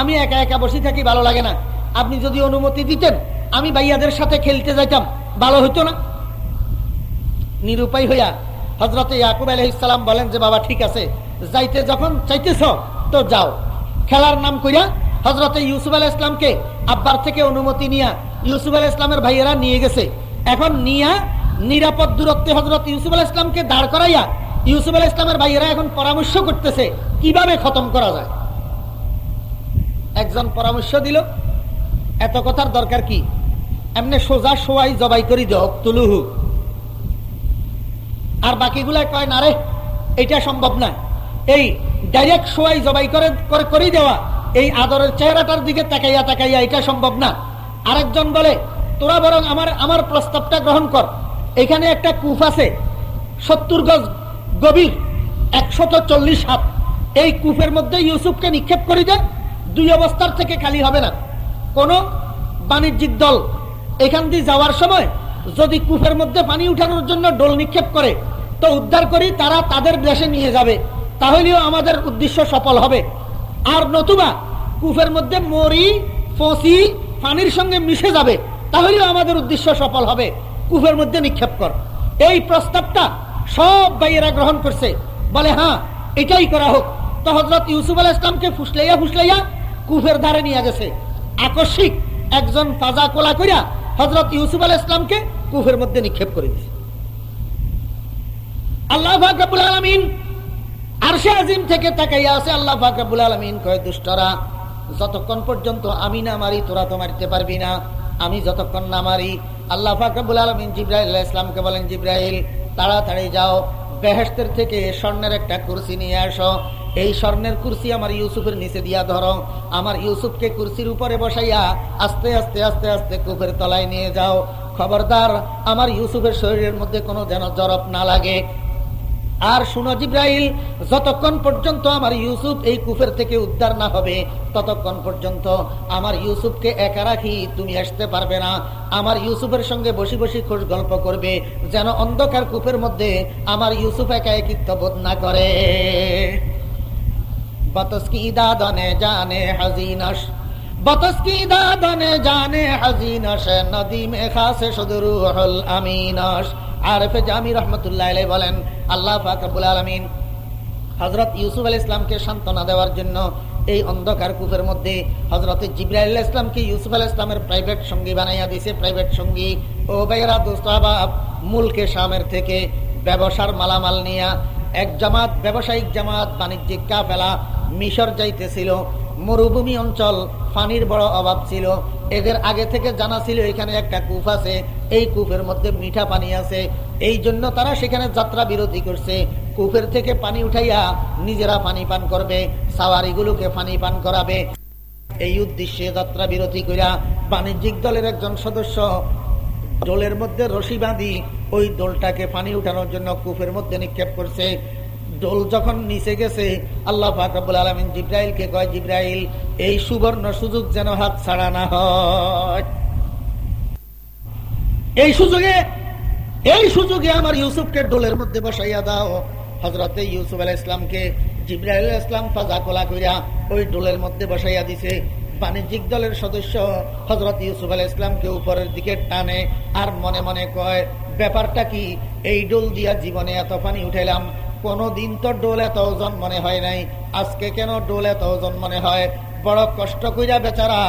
আমি একা একা বসে থাকি, ভালো লাগে না। আপনি যদি অনুমতি দিতেন, আমি ভাইয়াদের সাথে খেলতে যাইতাম, ভালো হইতো না? নিরুপায় হইয়া হজরত ইয়াকুব আলহিসাম বলেন যে, বাবা, ঠিক আছে, যাইতে যখন চাইতেছ, তো যাও। খেলার নাম কইয়া হজরত ইউসুফ আল ইসলামকে আব্বার থেকে অনুমতি নিয়া ইউসুফ আল ইসলামের ভাইয়েরা নিয়ে গেছে। এখন নিয়া নিরাপদ দূরত্বে হজরত ইউসুফ আল ইসলামকে দাঁড় করাইয়া ইউসুফ আল ইসলামের ভাইয়েরা এখন পরামর্শ করতেছে কীভাবে খতম করা যায়। একজন পরামর্শ দিল, এত কথার দরকার কি? এমনি সোজা সোয়াই জবাই করি দেও তুলুহু আর বাকিগুলা কয়, না রে, এটা সম্ভব না। এই ডাইরেক্ট সোয়াই জবাই করে করে দেওয়া। এই আদরের চেহারাটার দিকে তাকাইয়া তাকাইয়া এটা সম্ভব না। আরেকজন বলে, তোরা বরং আমার আমার প্রস্তাবটা গ্রহণ কর। এখানে একটা কূপ আছে, সত্তর গজ গভীর, একশত চল্লিশ হাত। এই কূপের মধ্যে ইউসুফকে নিক্ষেপ করে দেয় দুই অবস্থার থেকে খালি হবে না। কোন বাণিজ্যিক দল এখান দিয়ে যাওয়ার সময় যদি কূপের মধ্যে পানি উঠানোর জন্য ডোল নিক্ষেপ করে, তো উদ্ধার করি তারা তাদের দেশে নিয়ে যাবে। তাহলেও আমাদের উদ্দেশ্য সফল হবে। আর নতুবা কূপের মধ্যে মরি, ফসি, পানির সঙ্গে মিশে যাবে, তাহলেও আমাদের উদ্দেশ্য সফল হবে। কূপের মধ্যে নিক্ষেপ কর। এই প্রস্তাবটা সব ভাইয়েরা গ্রহণ করছে। বলে হ্যাঁ এটাই করা হোক। তো হজরত ইউসুফ আল ইসলামকে ফুসলাইয়া ফুসলাইয়া কুফের ধারে নিয়ে গেছে। আকস্মিক একজন তাজা কোলা করিয়া হজরত ইউসুফ আল ইসলামকে কুফের মধ্যে নিক্ষেপ করে দিয়েছে আল্লাহ আরশে আজিম থেকে তাকাইয়া আছে, আল্লাহ আলমিন কয়, দুষ্টরা, যতক্ষণ পর্যন্ত আমি না মারি, তোরা তো মারিতে পারবি না। আমি যতক্ষণ না মারি, আল্লাহ ফাকবুল আলমিন জিব্রাহিল ইসলামকে বলেন জিব্রাহিল তাড়াতাড়ি যাও বেহেস্তের থেকে স্বর্ণের একটা কুরসি নিয়ে আসো। এই স্বর্ণের কুরসি আমার ইউসুফের নিচে দিয়া ধরো। আমার ইউসুফকে কুরসির উপরে বসাইয়া আস্তে আস্তে আস্তে আস্তে কুফের তলায় নিয়ে যাও। খবরদার, আমার ইউসুফের শরীরের মধ্যে কোনো যেন জরফ না লাগে। আর শুনো জিব্রাইল, যতক্ষণ পর্যন্ত আমার ইউসুফ এই কুফের থেকে উদ্ধার না হবে, ততক্ষণ পর্যন্ত আমার ইউসুফকে একা রাখি, তুমি আসতে পারবে না। আমার ইউসুফের সঙ্গে বসি বসি খোঁজ গল্প করবে, যেন অন্ধকার কুফের মধ্যে আমার ইউসুফ একা একিত্ব বোধ না করে। বতস্কি দাদনে জানে হাজিনাস জানে হাজিনাস আমিনাস। রহমতুল্লাহ বলেন আল্লাহ ফাকবুল আলমিন হজরত ইউসুফ আল ইসলামকে সান্ত্বনা দেওয়ার জন্য এই অন্ধকার কূপের মধ্যে হজরত জিব্রাইল ইসলামকে ইউসুফ আল ইসলামের প্রাইভেট সঙ্গী বানাইয়া দিছে প্রাইভেট সঙ্গী, ও বেহরা দোস্তাবাব মুলকে শামের থেকে ব্যবসার মালামাল নিয়া এক জামাত, ব্যবসায়িক জামাত, বাণিজ্যিক কাফেলা মিশর যাইতেছিল। মরুভূমি অঞ্চল, পানির বড় অভাব ছিল। এদের আগে থেকে জানা ছিল, এখানে একটা কূপ আছে, এই কূপের মধ্যে মিঠা পানি আছে। এই জন্য তারা সেখানে যাত্রা বিরতি করছে। কূপের থেকে পানি উঠাইয়া নিজেরা পানি পান করবে, সাওয়ারিগুলোকে পানি পান করাবে। এই উদ্দেশ্যে যাত্রা বিরতি করিয়া বাণিজ্যিক দলের একজন সদস্য ডোলের মধ্যে রশি বাঁধি ওই দোলটাকে পানি উঠানোর জন্য কূপের মধ্যে নিক্ষেপ করছে। ডোল যখন নিচে গেছে, আল্লাহ ফাকবুল আলমিন জিব্রাইলকে কয়, জিব্রাইল, এই সুবর্ণ সুযোগ যেন হাত ছাড়া না হয়। এই সুযোগে এই সুযোগে আমার ইউসুফকে ডোলের মধ্যে বসাইয়া দাও। হজরতে ইউসুফ আলাহ ইসলামকে জিব্রাইল ইসলাম ফাজা কোলা করিয়া ওই ডোলের মধ্যে বসাইয়া দিছে। বাণিজ্যিক দলের সদস্য হজরত ইউসুফ আলাহ ইসলামকে উপরের দিকে টানে আর মনে মনে কয়, ব্যাপারটা কি? এই ডোল দিয়া জীবনে এত পানি উঠাইলাম কোনদিন তো ডোল এত ওজন মনে হয় নাই। আজকে কেন ডোল এত ওজন মনে হয়? বড় কষ্ট কইরা বেচারা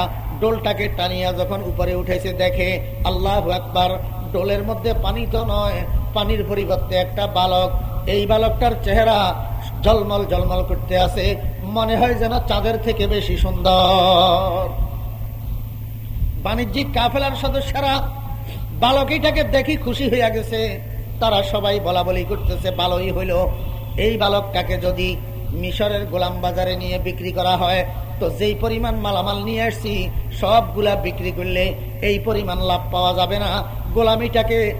ডোলটাকে টানিয়া যখন উপরে উঠেছে, দেখে আল্লাহ একবার ডোলের মধ্যে পানি তো নয়, পানির পরিবর্তে একটা বালক। এই বালকটার চেহারা জলমল জলমল করতে আছে, মনে হয় যেন চাঁদের থেকে বেশি সুন্দর। বাণিজ্যিক কাফেলার সদস্যরা বালক এইটাকে দেখি খুশি হইয়া গেছে। তারা সবাই বলা বলি করতেছে, ভালোই হইল। এই বালকটাকে যদি মিশরের গোলাম বাজারে নিয়ে বিক্রি করা হয়, তো যেই পরিমাণ মালামাল নিয়ে আসছি, সবগুলা বিক্রি করলে এই পরিমাণ লাভ পাওয়া যাবে না। গোলামিটাকে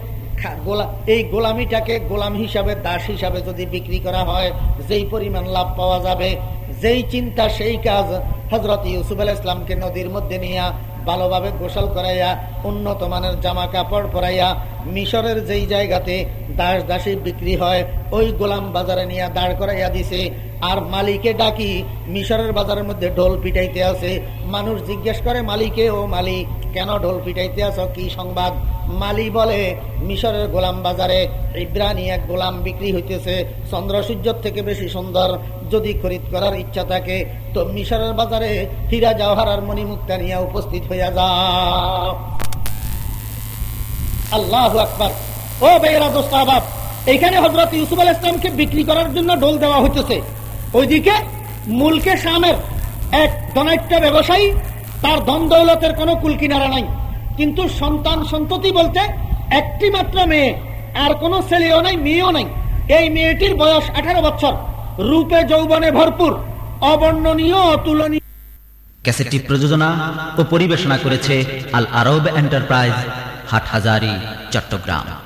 গোলা- এই গোলামিটাকে গোলাম হিসাবে, দাস হিসাবে যদি বিক্রি করা হয়, যেই পরিমাণ লাভ পাওয়া যাবে। যেই চিন্তা, সেই কাজ হজরত ইউসুফ আল ইসলামকে নদীর মধ্যে নিয়ে ভালোভাবে গোসল করাইয়া, উন্নত মানের জামা কাপড় পরাইয়া মিশরের যেই জায়গাতে দাস দাসী বিক্রি হয়, ওই গোলাম বাজারে নিয়ে দাঁড় করাইয়া দিছে। আর মালিকে ডাকি, মিশরের বাজারের মধ্যে ঢোল পিটাইতে আছে। মানুষ জিজ্ঞেস করে, মালিকে, ও মালিক, কেন ঢোল পিটাইতে আছো? কি সংবাদ? মালি বলে, মিশরের গোলাম বাজারে ইব্রানি এক গোলাম বিক্রি হইতেছে। চন্দ্র সূর্যের থেকে বেশি সুন্দর। যদি খরিদ করার ইচ্ছা থাকে, তো মিশরের বাজারে হীরা জওহার মণিমুক্তা নিয়ে উপস্থিত হইয়া যাও। আল্লাহ আকবার। ও বেরা দোস্ত আবাব এখানে হজরত ইউসুফ আল ইসলামকে বিক্রি করার জন্য ডোল দেওয়া হইতেছে। ওইদিকে মুলকে শামের এক ধনাট্য ব্যবসায়ী, তার ধন দৌলতের কোনো কুল কিনারা নাই। কিন্তু সন্তান সন্ততি বলতে একটি মাত্র মেয়ে, আর কোনো ছেলেও নাই, মেয়েও নাই। এই মেয়েটির বয়স আঠারো বছর। রূপে যৌবনে ভরপুর, অবর্ণনীয়, অতুলনীয়। ক্যাসেটটি প্রযোজনা ও পরিবেশনা করেছে আল আরব এন্টারপ্রাইজ। হাটহাজারি চট্টগ্রাম।